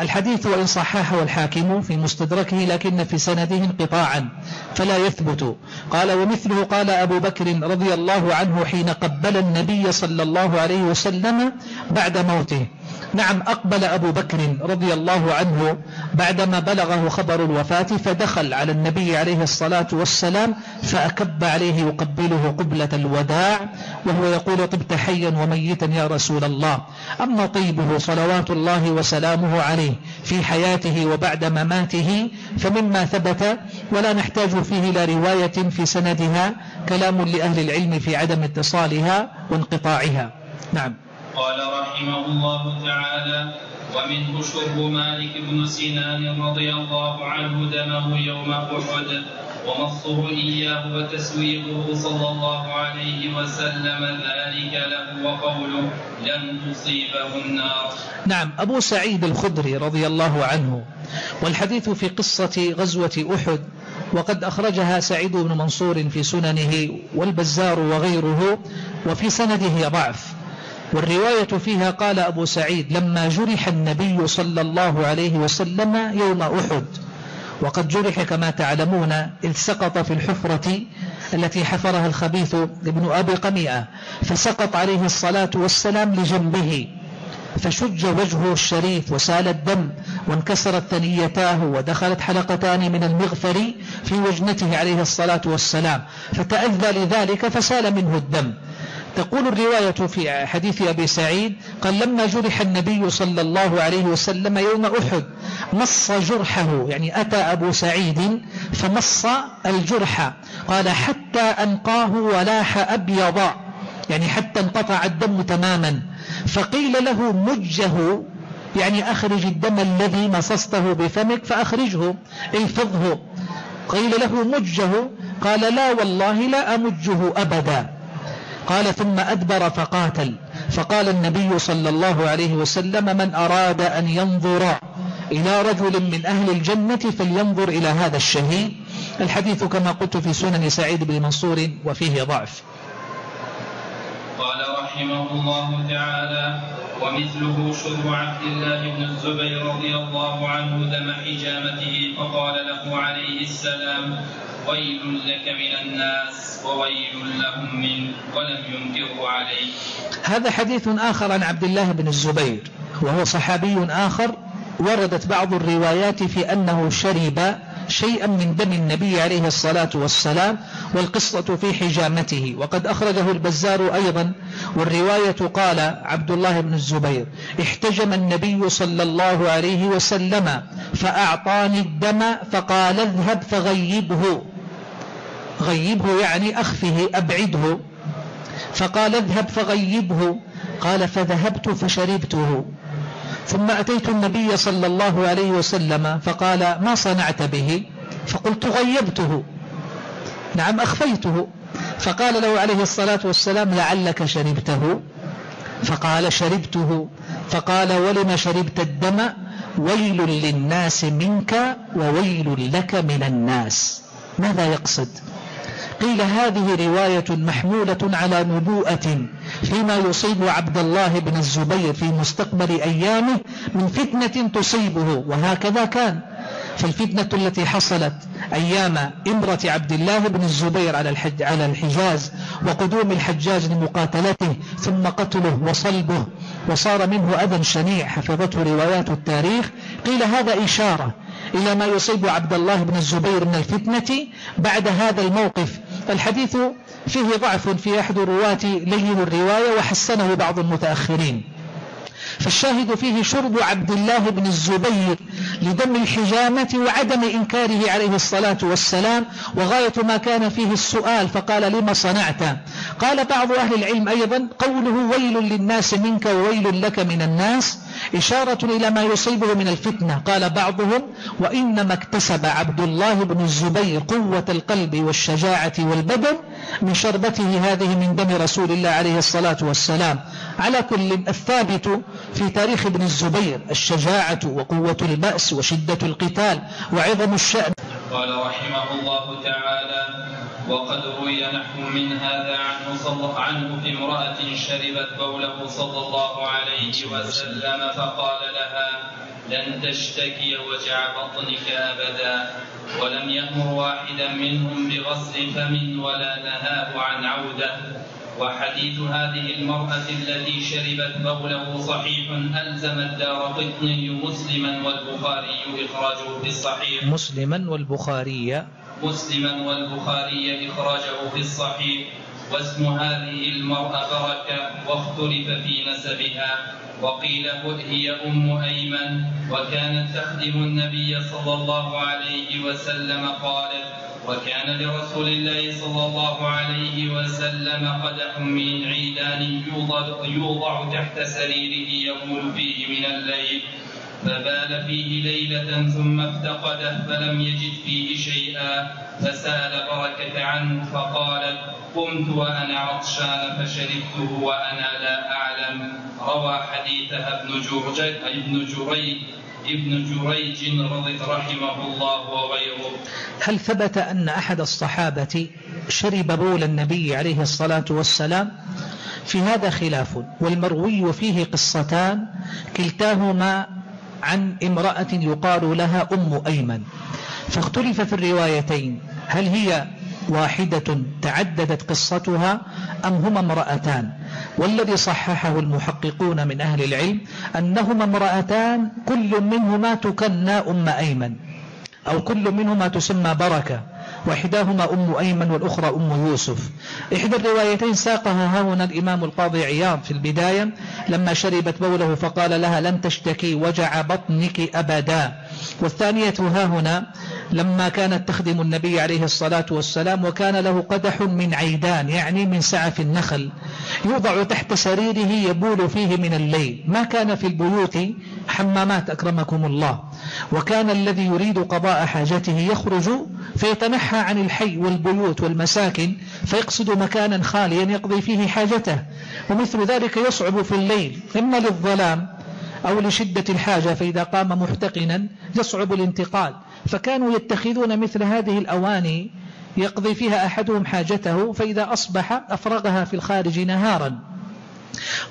الحديث وإن صححه الحاكم في مستدركه لكن في سنده انقطاعا فلا يثبت. قال ومثله قال أبو بكر رضي الله عنه حين قبل النبي صلى الله عليه وسلم بعد موته. نعم أقبل أبو بكر رضي الله عنه بعدما بلغه خبر الوفاة فدخل على النبي عليه الصلاة والسلام فأكب عليه يقبله قبلة الوداع وهو يقول طبت حيا وميتا يا رسول الله أما طيبه صلوات الله وسلامه عليه في حياته وبعد مماته فمما ثبت ولا نحتاج فيه إلى رواية في سندها كلام لأهل العلم في عدم اتصالها وانقطاعها نعم. قال رحمه الله تعالى ومنه شرب مالك بن سنان رضي الله عنه دمه يوم أحد ومصه إياه وتسويقه صلى الله عليه وسلم ذلك له وقوله لن تصيبه النار نعم أبو سعيد الخدري رضي الله عنه. والحديث في قصة غزوة أحد وقد أخرجها سعيد بن منصور في سننه والبزار وغيره وفي سنده ضعف. والرواية فيها قال أبو سعيد لما جرح النبي صلى الله عليه وسلم يوم أحد وقد جرح كما تعلمون إذ سقط في الحفرة التي حفرها الخبيث ابن أبي قميئة فسقط عليه الصلاة والسلام لجنبه فشج وجهه الشريف وسال الدم وانكسرت ثنيتاه ودخلت حلقتان من المغفر في وجنته عليه الصلاة والسلام فتأذى لذلك فسال منه الدم. تقول الرواية في حديث أبي سعيد قال لما جرح النبي صلى الله عليه وسلم يوم أحد مص جرحه يعني أتى أبو سعيد فمص الجرح قال حتى أنقاه ولاح أبيض يعني حتى انقطع الدم تماما فقيل له مجه يعني أخرج الدم الذي مصصته بفمك فأخرجه الفظه قيل له مجه قال لا والله لا أمجه أبدا. قال ثم أدبر فقاتل. فقال النبي صلى الله عليه وسلم من أراد أن ينظر إلى رجل من أهل الجنة فلينظر إلى هذا الشهيد. الحديث كما قلت في سنن سعيد بن منصور وفيه ضعف. قال رحمه الله تعالى ومثله شرب عبد الله بن الزبير رضي الله عنه دم حجامته فقال له عليه السلام ويل لك من الناس وويل لهم منك ولم ينكره عليه هذا حديث آخر عن عبد الله بن الزبير وهو صحابي آخر وردت بعض الروايات في أنه شرب شيئا من دم النبي عليه الصلاة والسلام والقصة في حجامته. وقد أخرجه البزار أيضا والرواية قال عبد الله بن الزبير احتجم النبي صلى الله عليه وسلم فأعطاني الدم فقال اذهب فغيبه. غيبه يعني أخفه أبعده. فقال اذهب فغيبه. قال فذهبت فشربته. ثم أتيت النبي صلى الله عليه وسلم فقال ما صنعت به؟ فقلت غيبته. نعم أخفيته. فقال له عليه الصلاة والسلام لعلك شربته؟ فقال شربته. فقال ولم شربت الدم؟ ويل للناس منك وويل لك من الناس. ماذا يقصد؟ قيل هذه رواية محمولة على نبوءة فيما يصيب عبد الله بن الزبير في مستقبل أيامه من فتنة تصيبه وهكذا كان. فالفتنة التي حصلت أيام إمرة عبد الله بن الزبير على الحج على الحجاز وقدوم الحجاج لمقاتلته ثم قتله وصلبه وصار منه أذى شنيع حفظته روايات التاريخ. قيل هذا إشارة إلى ما يصيب عبد الله بن الزبير من الفتنة بعد هذا الموقف الحديث فيه ضعف في أحد رواة لين الرواية وحسنه بعض المتأخرين. فالشاهد فيه شرب عبد الله بن الزبير لدم الحجامة وعدم إنكاره عليه الصلاة والسلام وغاية ما كان فيه السؤال فقال لما صنعت؟ قال بعض أهل العلم أيضا قوله ويل للناس منك وويل لك من الناس إشارة إلى ما يصيبه من الفتنة. قال بعضهم وإنما اكتسب عبد الله بن الزبير قوة القلب والشجاعة والبدن من شربته هذه من دم رسول الله عليه الصلاة والسلام. على كل الثابت في تاريخ ابن الزبير الشجاعة وقوة البأس وشدة القتال وعظم الشأن. قال رحمه الله تعالى وقد روي نحو من هذا عنه صلى عنه امرأة شربت بوله صلى الله عليه وسلم فقال لها لن تشتكي وجع بطنك أبدا ولم يأمر واحدا منهم بغسل فم ولا نهاه عن عودة. وحديث هذه المرأة التي شربت بوله صحيح ألزم الدار قطني مسلما والبخاري إخراجه في الصحيح. مسلما والبخاري مسلما والبخاري إخراجه في الصحيح واسم هذه المرأة بركة واختلف في نسبها وقيل هي أم أيمن وكانت تخدم النبي صلى الله عليه وسلم قالت وكان لرسول الله صلى الله عليه وسلم قدح من عيدان يوضع, تحت سريره يقول فيه من الليل. فبال فيه ليلة ثم افتقده فلم يجد فيه شيئا فسأل بركة عنه فقالت قمت وأنا عطشان فشربته وأنا لا أعلم روى حديثها ابن جريج ابن جريج ابن جريج رحمه الله وغيره. هل ثبت أن أحد الصحابة شرب بول النبي عليه الصلاة والسلام؟ في هذا خلاف والمروي فيه قصتان كلتاهما عن امرأة يقال لها أم أيمن. فاختلف في الروايتين. هل هي واحدة تعددت قصتها أم هما امرأتان؟ والذي صححه المحققون من أهل العلم أنهما امرأتان كل منهما تكنى أم أيمن. أو كل منهما تسمى بركة. وإحداهما أم أيمن والأخرى أم يوسف. إحدى الروايتين ساقها هنا الإمام القاضي عياض في البداية لما شربت بوله فقال لها لن تشتكي وجع بطنك أبدا. والثانية هنا لما كانت تخدم النبي عليه الصلاة والسلام وكان له قدح من عيدان يعني من سعف النخل يوضع تحت سريره يبول فيه من الليل. ما كان في البيوت حمامات أكرمكم الله. وكان الذي يريد قضاء حاجته يخرج فيتنحى عن الحي والبيوت والمساكن فيقصد مكانا خاليا يقضي فيه حاجته. ومثل ذلك يصعب في الليل. إما للظلام أو لشدة الحاجة فإذا قام محتقنا يصعب الانتقال. فكانوا يتخذون مثل هذه الأواني يقضي فيها أحدهم حاجته فإذا أصبح أفرغها في الخارج نهارا.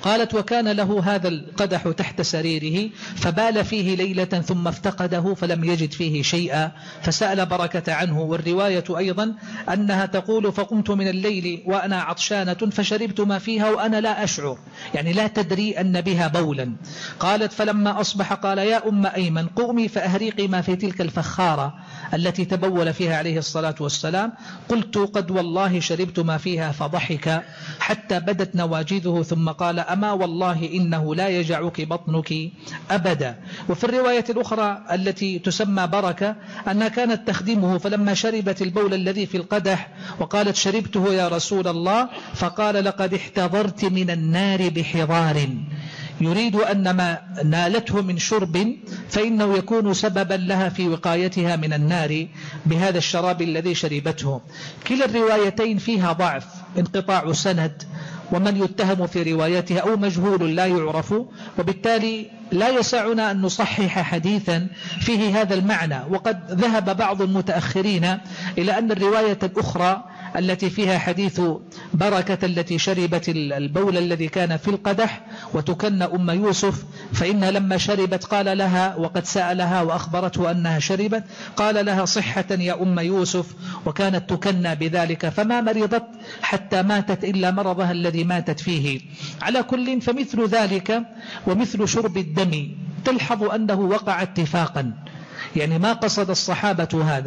قالت وكان له هذا القدح تحت سريره فبال فيه ليلة ثم افتقده فلم يجد فيه شيئا فسأل بركة عنه. والرواية أيضا أنها تقول فقمت من الليل وأنا عطشانة فشربت ما فيها وأنا لا أشعر يعني لا تدري أن بها بولا قالت فلما أصبح قال يا أم أيمن قومي فأهريقي ما في تلك الفخارة التي تبول فيها عليه الصلاة والسلام قلت قد والله شربت ما فيها فضحك حتى بدت نواجذه ثم قال أما والله إنه لا يجعك بطنك أبدا. وفي الرواية الأخرى التي تسمى بركة أنها كانت تخدمه فلما شربت البول الذي في القدح وقالت شربته يا رسول الله فقال لقد احتضرت من النار بحضار. يريد أن ما نالته من شرب فإنه يكون سببا لها في وقايتها من النار بهذا الشراب الذي شربته. كلا الروايتين فيها ضعف انقطاع سند ومن يتهم في روايتها أو مجهول لا يعرف وبالتالي لا يسعنا أن نصحح حديثا فيه هذا المعنى. وقد ذهب بعض المتأخرين إلى أن الرواية الأخرى التي فيها حديث بركة التي شربت البول الذي كان في القدح وتكن أم يوسف فإن لما شربت قال لها وقد سألها وأخبرته أنها شربت قال لها صحة يا أم يوسف وكانت تكنى بذلك فما مرضت حتى ماتت إلا مرضها الذي ماتت فيه. على كل فمثل ذلك ومثل شرب الدم تلحظ أنه وقع اتفاقا. يعني ما قصد الصحابة هذا.